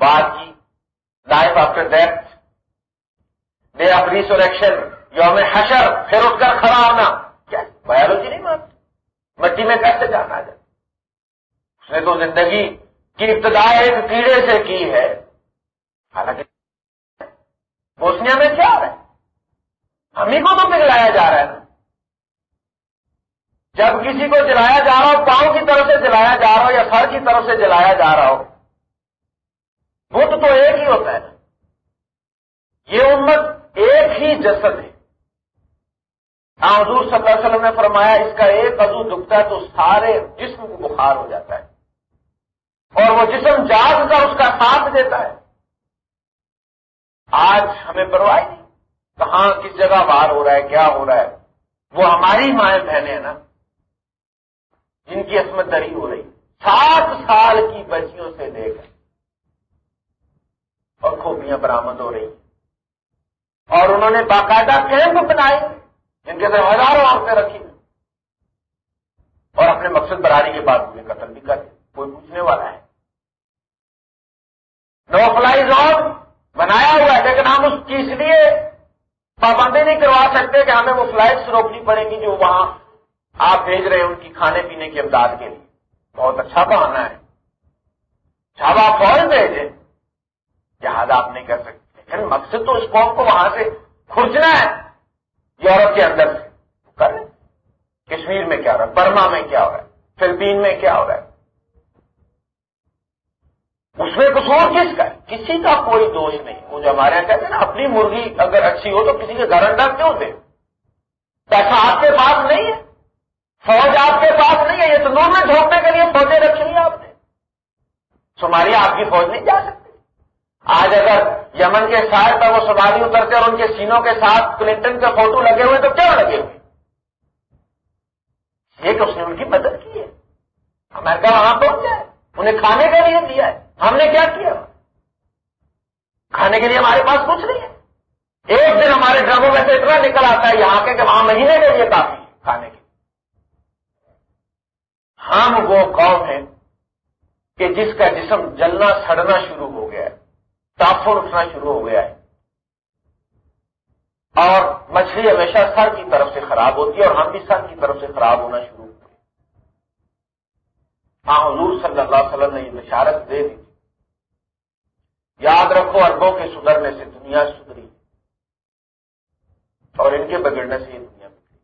بات کی life after death day of resurrection یوم حشر، پھر اٹھ کر کھڑا ہونا کیا بایولوجی نہیں مانتی مٹی میں کیسے جانا جائے اس نے تو زندگی کی ابتدا ایک کیڑے سے کی ہے۔ حالانکہ بوسنیا میں کیا ہے؟ ہم ہی کو تو پگلایا جا رہا ہے۔ نا جب کسی کو جلایا جا رہا ہو، پاؤں کی طرف سے جلایا جا رہا ہو یا سر کی طرف سے جلایا جا رہا ہو وہ تو ایک ہی ہوتا ہے۔ یہ امت ایک ہی جسد ہے۔ حضور صلی اللہ علیہ وسلم نے فرمایا، اس کا ایک عزو دکھتا ہے تو سارے جسم کو بخار ہو جاتا ہے۔ اور وہ جسم جاگ کر اس کا ساتھ دیتا ہے۔ آج ہمیں پرواہ نہیں، کہاں، کس جگہ بار ہو رہا ہے، کیا ہو رہا ہے؟ وہ ہماری مائیں بہنیں ہیں نا۔ جن کی عصمت دری ہو رہی۔ سات سال کی بچیوں سے لے کر۔ اور کھوپیاں برامد ہو رہی۔ اور انہوں نے باقاعدہ کیمپ بنائے، جن کے اندر ہزاروں عورتیں رکھی اور اپنے مقصد براری کے بعد انہیں قتل بھی کر کوئی پوچھنے والا ہے۔ نو فلائی زون بنایا ہوا ہے، لیکن ہم اس چیز لیے پابندی نہیں کروا سکتے کہ ہمیں وہ فلائٹ روکنی پڑیں گی جو وہاں آپ بھیج رہے ہیں ان کی کھانے پینے کی امداد کے لیے۔ بہت اچھا بہانا ہے۔ جب آپ فوراً بھیجیں، جہاز آپ نہیں کر سکتے۔ لیکن مقصد تو اس قوم کو وہاں سے کھرچنا ہے، یورپ کے اندر سے۔ کر رہے کشمیر میں کیا ہو رہا ہے؟ برما میں کیا ہو رہا ہے؟ فلپین میں کیا ہو رہا ہے؟ اس میں قصور کس کا ہے؟ کسی کا کوئی دوش نہیں۔ وہ جو ہمارے یہاں کہتے ہیں نا، اپنی مرغی اگر اچھی ہو تو کسی کے گھر انڈا کیوں دے؟ پیسہ آپ کے پاس نہیں ہے۔ فوج آپ کے پاس نہیں ہے، یہ تو میں جھونکنے کے لیے فوجیں رکھی ہیں آپ نے۔ سومالیہ آپ کی فوج نہیں جا سکتی۔ آج اگر یمن کے شاید پر وہ سومالی اترتے اور ان کے سینوں کے ساتھ کلنٹن کے فوٹو لگے ہوئے تو کیوں لگے ہوئے؟ یہ کہ اس نے ان کی مدد کی ہے۔ امریکہ وہاں پہنچ جائے۔ انہیں کھانے کے لیے دیا ہے۔ ہم نے کیا کیا؟ کھانے کے لیے ہمارے پاس کچھ نہیں ہے۔ ایک دن ہمارے ڈرموں میں سے اتنا نکل آتا ہے یہاں کے کہ وہاں مہینے کے لیے کافی کھانے کے ہم وہ قوم ہیں کہ جس کا جسم جلنا سڑنا شروع ہو گیا ہے تافر اٹھنا شروع ہو گیا ہے۔ اور مچھلی ہمیشہ سر کی طرف سے خراب ہوتی ہے اور ہم بھی سر کی طرف سے خراب ہونا شروع ہوتے ہاں حضور صلی اللہ علیہ وسلم نے یہ بشارت دے دی۔ یاد رکھو اربوں کے سدھرنے سے دنیا سدھری۔ اور ان کے بگڑنے سے یہ دنیا بگڑی۔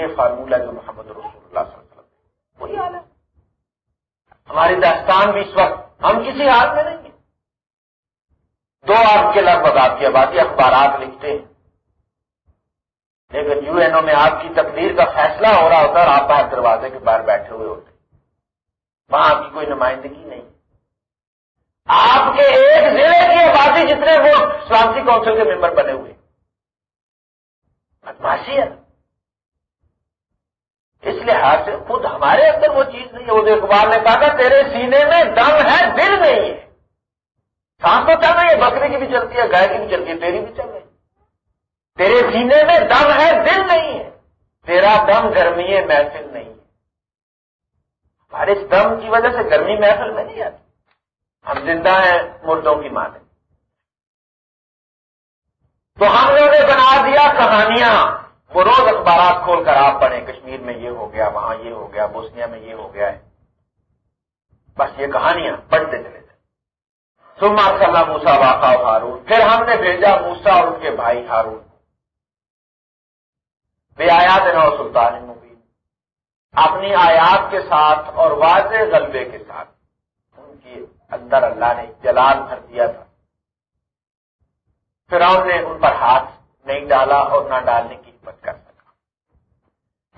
یہ فارمولہ جو محمد رسول اللہ صلی اللہ علیہ وسلم وہی حال ہے؟ ہماری داستان بھی اس وقت ہم کسی حال میں نہیں ہیں۔ دو آپ کے لگ بھگ آپ کی آبادی اخبارات لکھتے ہیں۔ لیکن یو این او میں آپ کی تقدیر کا فیصلہ ہو رہا ہوتا ہے اور آپ باہر دروازے کے باہر بیٹھے ہوئے ہوتے وہاں آپ کی کوئی نمائندگی نہیں۔ آپ کے ایک ضلع کی آبادی جتنے وہ سلامتی کونسل کے ممبر بنے ہوئے بدماشی ہے۔ اس لحاظ سے خود ہمارے اندر وہ چیز نہیں ہے، وہ اقبال نے کہا کہ تیرے سینے میں دم ہے، دل نہیں ہے سانس تو چل رہی ہے، بکری کی بھی چلتی ہے، گائے کی بھی چلتی ہے، تیری بھی چل رہی تیرے سینے میں دم ہے، دل نہیں ہے۔ تیرا دم گرمی محفل نہیں ہے۔ ہمارے اس دم کی وجہ سے گرمی، محفل میں نہیں آتی۔ ہم زندہ ہیں، مردوں کی مانے تو ہم لوگوں نے بنا دیا کہانیاں۔ وہ روز اخبارات کھول کر آپ پڑھیں، کشمیر میں یہ ہو گیا، وہاں یہ ہو گیا، بوسنیا میں یہ ہو گیا ہے۔ بس یہ کہانیاں پڑھتے چلے تھے سما صلاح موسا واقع ہارون۔ پھر ہم نے بھیجا موسا اور ان کے بھائی ہارون۔ بے آیات نو سلطان مبین۔ اپنی آیات کے ساتھ اور واضح غلبے کے ساتھ۔ ان کی اندر اللہ نے جلال بھر دیا تھا۔ پھر نے ان پر ہاتھ نہیں ڈالا اور نہ ڈالنے کی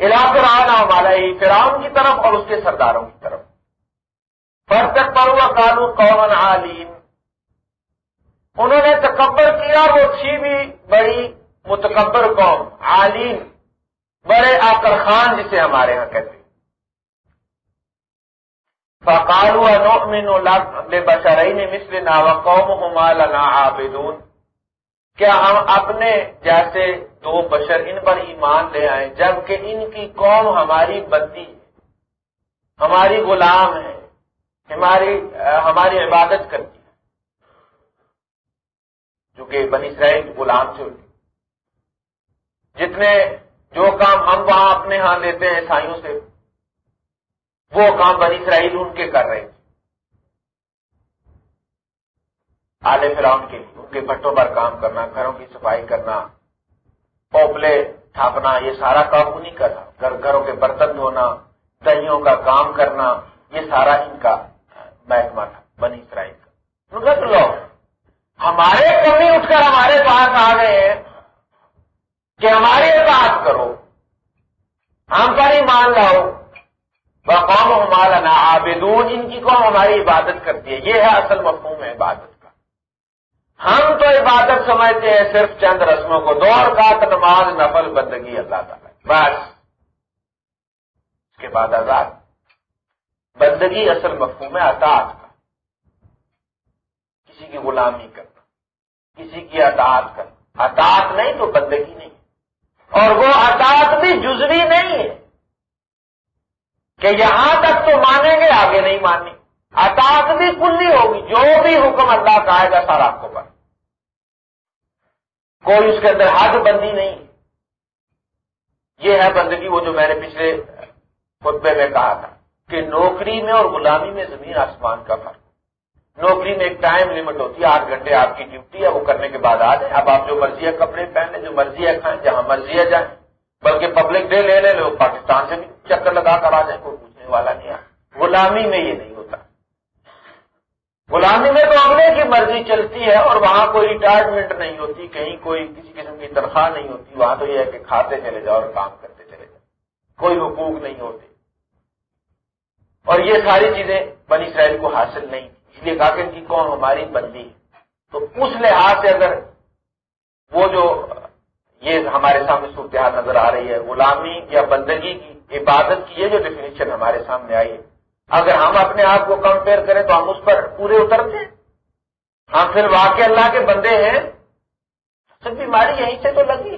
سکا والا ہی فرعون کی طرف اور اس کے سرداروں کی طرف۔ فرق پر ہوا کالو کون عالیم انہوں نے تکبر کیا، وہ تھی بھی بڑی متکبر قوم عالیم بڑے آکر خان جسے ہمارے یہاں کہتے ہیں۔ فقالو نؤمن بے بشرین مثل نا وقوم ہما لنا عابدون۔ کیا ہم اپنے جیسے دو بشر ان پر ایمان لے آئے، جبکہ ان کی قوم ہماری بندی ہماری غلام ہے، ہماری ہماری عبادت کرتی ہے۔ جو کہ بنی اسرائیل غلام سے ہوتی جتنے جو کام ہم وہاں اپنے ہاں لیتے ہیں عیسائیوں سے، وہ کام بنی اسرائیل ان کے کر رہے تھے۔ آلے فراؤن کے ان کے بھٹوں پر کام کرنا، گھروں کی صفائی کرنا پوپلے تھاپنا، یہ سارا کام انہیں کرنا گھر گھروں کے برتن دھونا، دہیوں کا کام کرنا، یہ سارا ان کا محکمہ تھا، بنی اسرائیل کا۔ لو ہمارے کمی اٹھ کر ہمارے پاس آ گئے ہیں۔ کہ ہماری اطاعت کرو۔ ہم پر ہی مان لاؤ۔ قوم ہمارا نا آبدون ان کی قوم ہماری عبادت کرتی ہے۔ یہ ہے اصل مفہوم ہے عبادت۔ ہم تو عبادت سمجھتے ہیں صرف چند رسموں کو دور کا نماز نفل بندگی اللہ تعالی بس۔ اس کے بعد آزاد۔ بندگی اصل مفہوم ہے اطاعت کا۔ کسی کی غلامی کرنا، کسی کی اطاعت کرنا۔ اطاعت نہیں تو بندگی نہیں۔ اور وہ اطاعت بھی جزوی نہیں ہے۔ کہ یہاں تک تو مانیں گے، آگے نہیں مانیں۔ اطاعت بھی کلی ہوگی، جو بھی حکم اللہ کا آئے گا سارا آپ کو پر کوئی اس کے اندر حد بندی نہیں۔ یہ ہے بندگی وہ جو میں نے پچھلے خطبے میں کہا تھا کہ نوکری میں اور غلامی میں زمین آسمان کا فرق۔ نوکری میں ایک ٹائم لمٹ ہوتی ہے، آٹھ گھنٹے آپ کی ڈیوٹی ہے، وہ کرنے کے بعد آ جائیں اب آپ جو مرضی ہے کپڑے پہنے جو مرضی ہے کھائیں، جہاں مرضی ہے جائیں۔ بلکہ پبلک ڈے لے لیں، لوگ پاکستان سے بھی چکر لگا کر آ جائیں، کوئی پوچھنے والا نہیں آ غلامی میں یہ نہیں غلامی میں تو اگلے کی مرضی چلتی ہے اور وہاں کوئی ریٹائرمنٹ نہیں ہوتی، کہیں کوئی کسی قسم کی تنخواہ نہیں ہوتی، وہاں تو یہ ہے کہ کھاتے چلے جاؤ اور کام کرتے چلے جاؤ۔ کوئی حقوق نہیں ہوتے۔ اور یہ ساری چیزیں بنی اسرائیل کو حاصل نہیں اس لیے کہا کہ ان کی کون ہماری بندی ہے۔ تو اس لحاظ سے اگر وہ جو یہ ہمارے سامنے صورتحال نظر آ رہی ہے، غلامی یا بندگی کی عبادت کی یہ جو ڈیفینیشن ہمارے سامنے آئی ہے اگر ہم اپنے آپ کو کمپیئر کریں تو ہم اس پر پورے اترتے ہیں۔ ہم پھر واقع اللہ کے بندے ہیں۔ سب بیماری یہیں سے تو لگی۔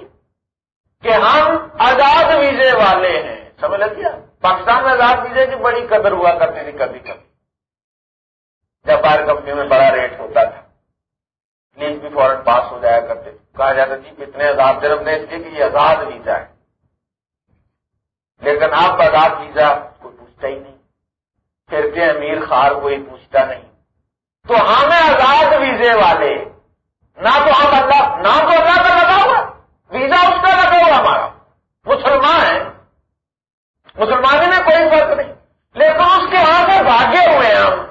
کہ ہم آزاد ویزے والے ہیں۔ سمجھ لگ گیا؟ پاکستان میں آزاد ویزے کی بڑی قدر ہوا کرتی تھی کبھی کبھی۔ جب باہر کمپنیوں میں بڑا ریٹ ہوتا تھا۔ پلیز بھی فوراً پاس ہو جایا کرتے تھے۔ کہا جاتا جی کتنے آزاد جرم نے اس لیے کہ یہ آزاد ویزا ہے۔ لیکن آپ آزاد ویزا کوئی پوچھتا ہی نہیں۔ پھر کے امیر خار کوئی پوچھتا نہیں۔ تو ہم آزاد ویزے والے، نہ تو ہم اللہ، نہ تو اللہ کا لگا ہوا، ویزا اس کا لگا ہوا ہمارا۔ مسلمان ہے مسلمانی میں کوئی فرق نہیں۔ لیکن اس کے ہاں سے بھاگے ہوئے ہیں ہم۔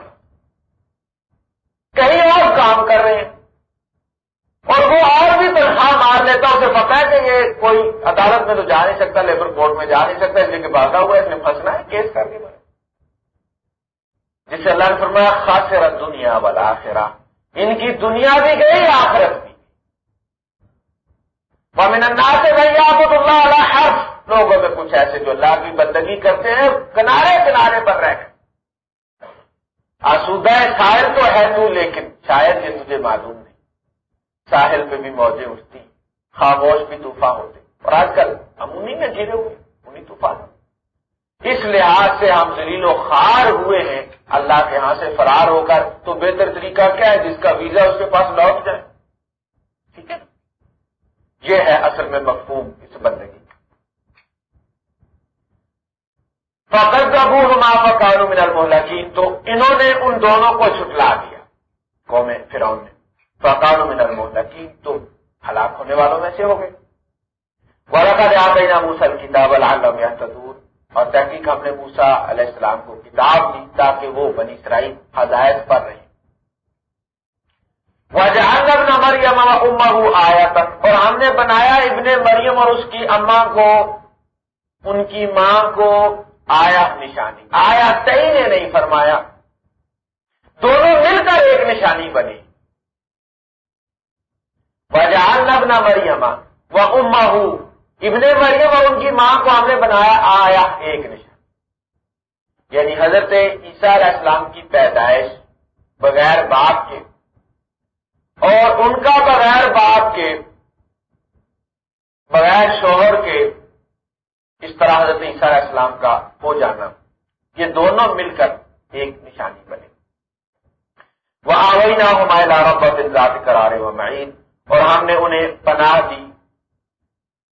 کہیں اور کام کر رہے ہیں۔ اور وہ اور بھی تنخواہ مار لیتا، اسے پتا ہے کہ یہ کوئی عدالت میں تو جا نہیں سکتا، لیبر کورٹ میں جا نہیں سکتا، اس لیے کہ بھاگا ہوا ہے، اس نے پھنسنا ہے، کیس کر کے جس سے اللہ نے فرمایا خاص دنیا والا آخرا ان کی دنیا بھی گئی، آخرت بھی۔ ممن انداز سے بھائی آپ اللہ علیہ ہر لوگوں میں کچھ ایسے جو اللہ کی بندگی کرتے ہیں، کنارے کنارے پر رہ آسودہ ساحل تو ہے تو، لیکن شاید یہ تجھے معلوم نہیں۔ ساحل پہ بھی موجیں اٹھتی، خاموش بھی طوفان ہوتے۔ اور آج کل ہم انہیں میں گرے ہوئے انہیں طوفان۔ اس لحاظ سے ہم زلیل و خار ہوئے ہیں اللہ کے ہاں سے فرار ہو کر تو بہتر طریقہ کیا ہے جس کا ویزا اس کے پاس لوٹ جائے؟ ٹھیک ہے؟ یہ ہے اصل میں مفہوم اس بندگی فقر ابو ہما کانو من المحلقین تو انہوں نے ان دونوں کو چھٹلا دیا، قوم فرعون نے۔ فقانو من المحلقین تو ہلاک ہونے والوں میں سے ہو گئے۔ ورقا نے آ موسل کتاب العالم یا تدور اور تحقیق ہم نے موسا علیہ السلام کو کتاب دی تاکہ وہ بنی اسرائیل ہدایت پر رہے۔ وجہ نہ مریم اما آیا تک اور ہم نے بنایا ابن مریم اور اس کی اماں کو، ان کی ماں کو آیا نشانی۔ آیا تئی نے نہیں فرمایا۔ دونوں مل کر ایک نشانی بنی۔ وجہ نبنا مریم و اما ابن مریم اور ان کی ماں کو ہم نے بنایا آیا ایک نشان۔ یعنی حضرت عیسیٰ علیہ السلام کی پیدائش بغیر باپ کے۔ اور ان کا بغیر باپ کے، بغیر شوہر کے، اس طرح حضرت عیسیٰ علیہ السلام کا ہو جانا۔ یہ دونوں مل کر ایک نشانی بنے۔ وہ آئی نہ ہمارے لارا پر ذات کرارے و معین اور ہم نے انہیں پناہ دی۔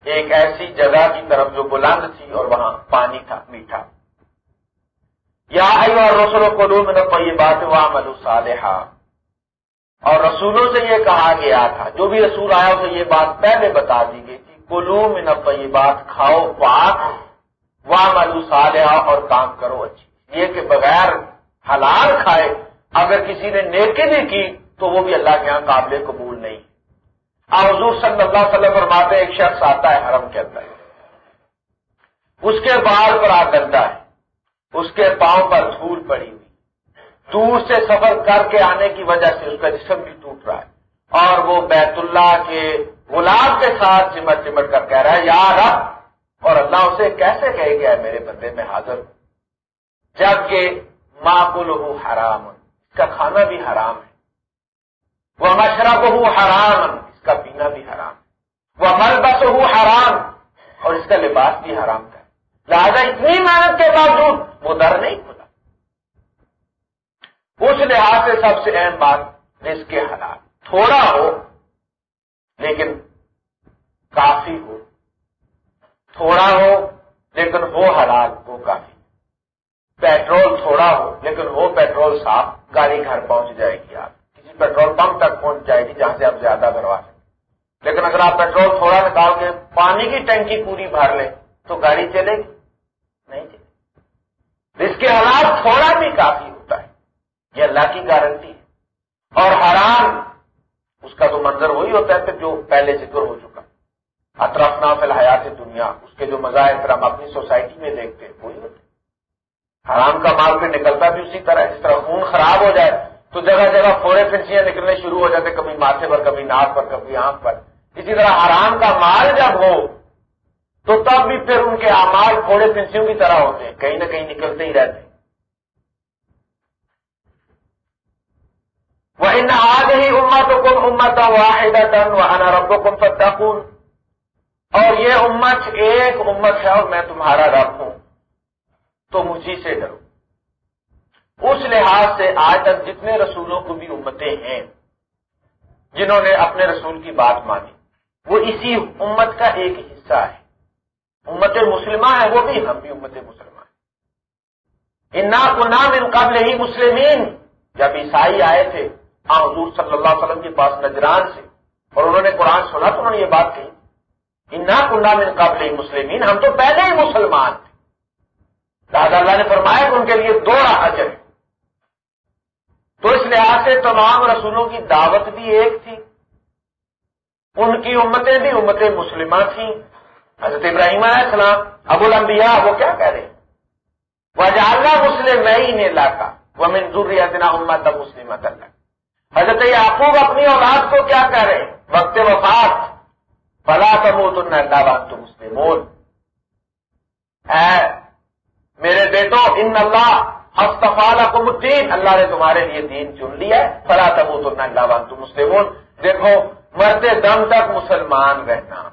ایک ایسی جگہ کی طرف جو بلند تھی اور وہاں پانی تھا، میٹھا۔ یا آئی اور رسول کو لو میں یہ بات وہ ملو صالحہ اور رسولوں سے یہ کہا گیا تھا، جو بھی رسول آیا اسے یہ بات پہلے بتا دی گئی تھی کلو میں یہ بات کھاؤ پاک واہ ملو صالحہ اور کام کرو اچھی۔ یہ کہ بغیر حلال کھائے اگر کسی نے نیکی بھی کی تو وہ بھی اللہ کے یہاں قابل قبول نہیں۔ حضور صلی اللہ علیہ وسلم فرماتے ایک شخص آتا ہے حرم کے اندر۔ اس کے بال پر آ کرتا ہے۔ اس کے پاؤں پر دھول پڑی ہوئی۔ دور سے سفر کر کے آنے کی وجہ سے اس کا جسم بھی ٹوٹ رہا ہے۔ اور وہ بیت اللہ کے گلاب کے ساتھ چمٹ چمٹ کر کہہ رہا ہے، یا رب! اور اللہ اسے کیسے کہے گیا ہے میرے بندے، میں حاضر ہوں۔ جبکہ معقول ہوں حرام۔ اس کا کھانا بھی حرام ہے۔ وہ مشرب ہوں حرام اس کا پینا بھی حرام ہے۔ وہ ملبس ہوں حرام، اور اس کا لباس بھی حرام کا لہٰذا اتنی محنت کے باوجود وہ در نہیں کھلا۔ اس لحاظ سے سب سے اہم بات رزق کے حالات تھوڑا ہو، لیکن کافی ہو۔ تھوڑا ہو، لیکن ہو حلال، وہ کافی۔ پیٹرول تھوڑا ہو، لیکن وہ پیٹرول صاف، گاڑی گھر پہنچ جائے گی آپ۔ کسی پیٹرول پمپ تک پہنچ جائے گی جہاں سے آپ زیادہ بھروا سکیں لیکن اگر آپ پیٹرول تھوڑا نکال کے پانی کی ٹینکی پوری بھر لیں، تو گاڑی چلے گی۔ نہیں چلے اس کے حالات تھوڑا بھی کافی ہوتا ہے۔ یہ اللہ کی گارنٹی ہے۔ اور حرام، اس کا تو منظر وہی ہوتا ہے جو پہلے ذکر ہو چکا۔ اطراف نافل الحیات دنیا، اس کے جو مظاہر پھر ہم اپنی سوسائٹی میں دیکھتے ہیں، وہی ہوتے حرام کا مال پھر نکلتا بھی اسی طرح جس طرح خون خراب ہو جائے تو جگہ جگہ پھوڑے پھنسیاں نکلنے شروع ہو جاتے، کبھی ماتھے پر، کبھی ناک پر، کبھی آنکھ پر۔ اسی طرح حرام کا مال جب ہو، تو تب بھی پھر ان کے امال پھوڑے پھنسیوں کی طرح ہوتے ہیں، کہیں نہ کہیں نکلتے ہی رہتے ہیں۔ وہ ان آج ہی امت کم امت واحد ٹن وہ رب کم فتح اور یہ امت ایک امت ہے اور میں تمہارا رب ہوں۔ تو مجھے سے ڈرو۔ اس لحاظ سے آج تک جتنے رسولوں کو بھی امتیں ہیں، جنہوں نے اپنے رسول کی بات مانی۔ وہ اسی امت کا ایک حصہ ہے۔ امت مسلمہ ہے، وہ بھی ہم بھی امت مسلمہ ہیں۔ انا کو نام ان قبل ہی مسلمین جب عیسائی آئے تھے حضور صلی اللہ علیہ وسلم کے پاس نجران سے اور انہوں نے قرآن سنا تو انہوں نے یہ بات کہی، انا کو نام ان قبل ہی مسلمین ہم تو پہلے ہی مسلمان تھے۔ دادا اللہ نے فرمایا کہ ان کے لیے دو اجر ہے تو اس لحاظ سے تمام رسولوں کی دعوت بھی ایک تھی۔ ان کی امتیں بھی امتیں مسلمہ تھیں۔ حضرت ابراہیم علیہ السلام، ابو الانبیاء، وہ کیا کہہ رہے؟ وہ جاللہ مسلم میں ہی نہیں وہ منظور اتنا امت مسلم حضرت یعقوب اپنی اولاد کو کیا کہہ رہے؟ وقت وفات۔ فلا تموت اللہ تو مسلم میرے بیٹو ان اللہ ہفتفال کو الدین اللہ نے تمہارے لیے دین چن لیا ہے۔ فلا تب تو اللہ تو مسلم دیکھو مرتے دم تک مسلمان رہنا،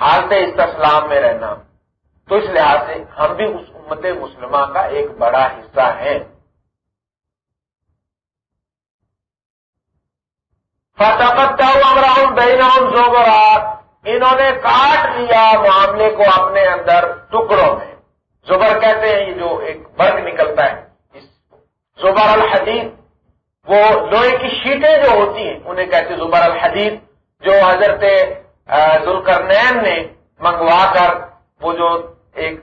حالت اسلام میں رہنا۔ تو اس لحاظ سے ہم بھی اس امت مسلمہ کا ایک بڑا حصہ ہیں۔ فتح امراؤن بہن انہوں نے کاٹ لیا معاملے کو اپنے اندر ٹکڑوں میں۔ زبر کہتے ہیں یہ جو ایک برگ نکلتا ہے۔ زبر الحدید وہ لوہے کی شیٹیں جو ہوتی ہیں، انہیں کہتے زبر الحدید، جو حضرت ذوالکرنین نے منگوا کر وہ جو ایک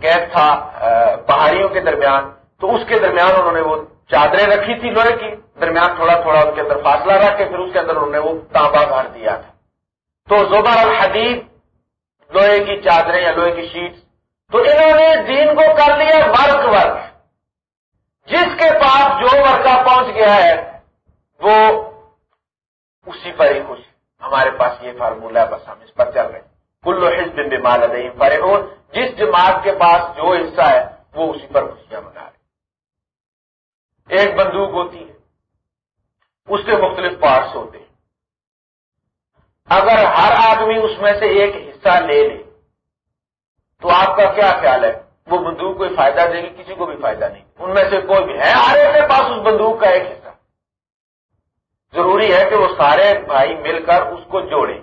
گیس تھا پہاڑیوں کے درمیان، تو اس کے درمیان انہوں نے وہ چادریں رکھی تھی لوہے کی، درمیان تھوڑا تھوڑا ان کے اندر فاصلہ رکھ کے پھر اس کے اندر انہوں نے وہ تانبا بھر دیا تھا۔ تو زبر الحدید، لوہے کی چادریں یا لوہے کی شیٹ تو انہوں نے دین کو کر لیا ورک ورک۔ جس کے پاس جو ورکا پہنچ گیا ہے، وہ اسی پر ہی خوش ہمارے پاس یہ فارمولہ بس ہم اس پر چل رہے ہیں۔ کلو حزب بمال ادئی فرے ہو جس جماعت کے پاس جو حصہ ہے، وہ اسی پر خوشیاں منا رہے ایک بندوق ہوتی ہے، اس کے مختلف پارٹس ہوتے ہیں۔ اگر ہر آدمی اس میں سے ایک حصہ لے لے، تو آپ کا کیا خیال ہے؟ وہ بندوق کوئی فائدہ دے گی، کسی کو بھی فائدہ نہیں۔ ان میں سے کوئی بھی ہے، ہر ایک کے پاس اس بندوق کا ایک حصہ۔ ضروری ہے کہ وہ سارے بھائی مل کر اس کو جوڑیں۔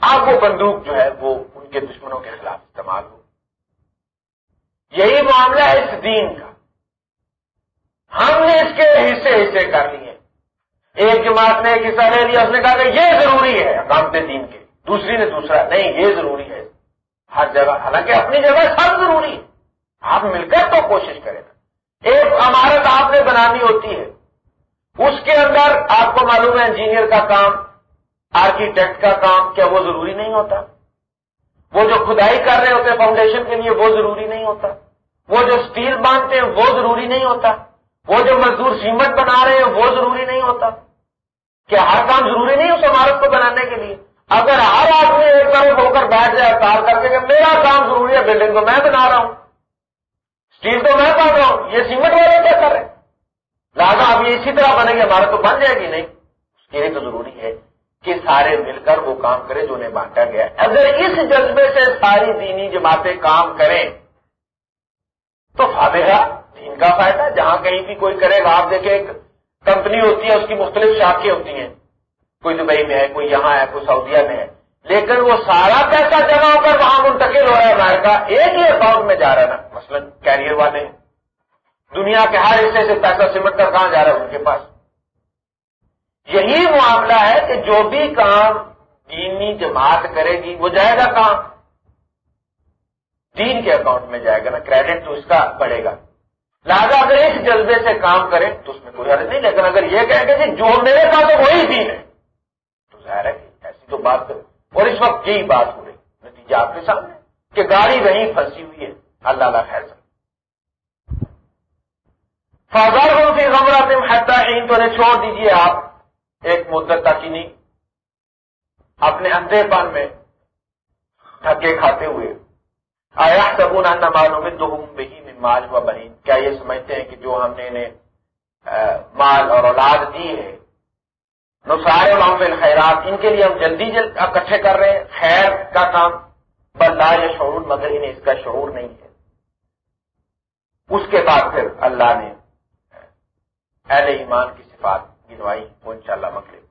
اب وہ بندوق جو ہے، وہ ان کے دشمنوں کے خلاف استعمال ہو۔ یہی معاملہ ہے اس دین کا۔ ہم نے اس کے حصے حصے کر لیے۔ ایک جماعت نے ایک حصہ لے لیا، اس نے کہا کہ یہ ضروری ہے اقامت دین کے۔ دوسری نے دوسرا، نہیں، یہ ضروری ہے۔ ہر جگہ۔ حالانکہ اپنی جگہ سب ضروری ہے۔ آپ مل کر تو کوشش کریں۔ ایک عمارت آپ نے بنانی ہوتی ہے۔ اس کے اندر آپ کو معلوم ہے انجینئر کا کام، آرکیٹیکٹ کا کام، کیا وہ ضروری نہیں ہوتا؟ وہ جو کھدائی کر رہے ہوتے ہیں فاؤنڈیشن کے لیے، وہ ضروری نہیں ہوتا۔ وہ جو اسٹیل باندھتے ہیں، وہ ضروری نہیں ہوتا۔ وہ جو مزدور سیمنٹ بنا رہے ہیں، وہ ضروری نہیں ہوتا۔ کیا ہر کام ضروری نہیں اس عمارت کو بنانے کے لیے؟ اگر ہر آدمی ایک طرف ہو کر بیٹھ جائے کار کر کے کہ میرا کام ضروری ہے، بلڈنگ کو میں بنا رہا ہوں۔ اسٹیل تو میں بن رہا ہوں۔ یہ سیمنٹ والے کیا کر رہے لہٰذا اب یہ اسی طرح بنے گی، ہمارا تو بن جائے گی نہیں۔ اس کے لیے تو ضروری ہے کہ سارے مل کر وہ کام کرے جو انہیں بانٹا گیا۔ اگر اس جذبے سے ساری دینی جماعتیں کام کریں، تو فائدہ دین کا فائدہ جہاں کہیں بھی کوئی کرے گا آپ دیکھیں ایک کمپنی ہوتی ہے، اس کی مختلف شاخیں ہوتی ہیں۔ کوئی دبئی میں ہے، کوئی یہاں ہے، کوئی سعودیہ میں ہے۔ لیکن وہ سارا پیسہ جمع ہو کر وہاں منتقل ہو رہا ہے امریکہ۔ ایک ہی اکاؤنٹ میں جا رہا ہے نا۔ مثلا کیریئر والے۔ دنیا کے ہر حصے سے پیسہ سمٹ کر کہاں جا رہا ہے ان کے پاس؟ یہی معاملہ ہے کہ جو بھی کام دینی جماعت کرے گی، وہ جائے گا کام دین کے اکاؤنٹ میں جائے گا نا۔ کریڈٹ تو اس کا بڑھے گا۔ لہٰذا اگر اس جذبے سے کام کریں تو اس میں کوئی حرض نہیں، لیکن اگر یہ کہیں گے کہ جی جو میرے پاس وہی دین ہے۔ ظاہر ہے ایسی تو بات اور اس وقت یہی بات ہو رہی۔ نتیجہ آپ کے سامنے کہ گاڑی وہیں پھنسی ہوئی ہے۔ اللہ اللہ خیر فاضار کو پھر غمرہ تم تو انہیں چھوڑ دیجیے آپ۔ ایک مدت تک ہی نہیں۔ اپنے اندھے پن میں دھکے کھاتے ہوئے۔ آیا سبون نہ معلوم بہی میں مال و بہین کیا یہ سمجھتے ہیں کہ جو ہم نے انہیں مال اور اولاد دی ہے نسارے معامل خیرات ان کے لیے ہم جلدی جلد اکٹھے کر رہے ہیں۔ خیر کا کام بندہ یا شعور، مگر انہیں اس کا شعور نہیں ہے۔ اس کے بعد پھر اللہ نے اہل ایمان کی صفات گنوائی، وہ انشاءاللہ شاء اللہ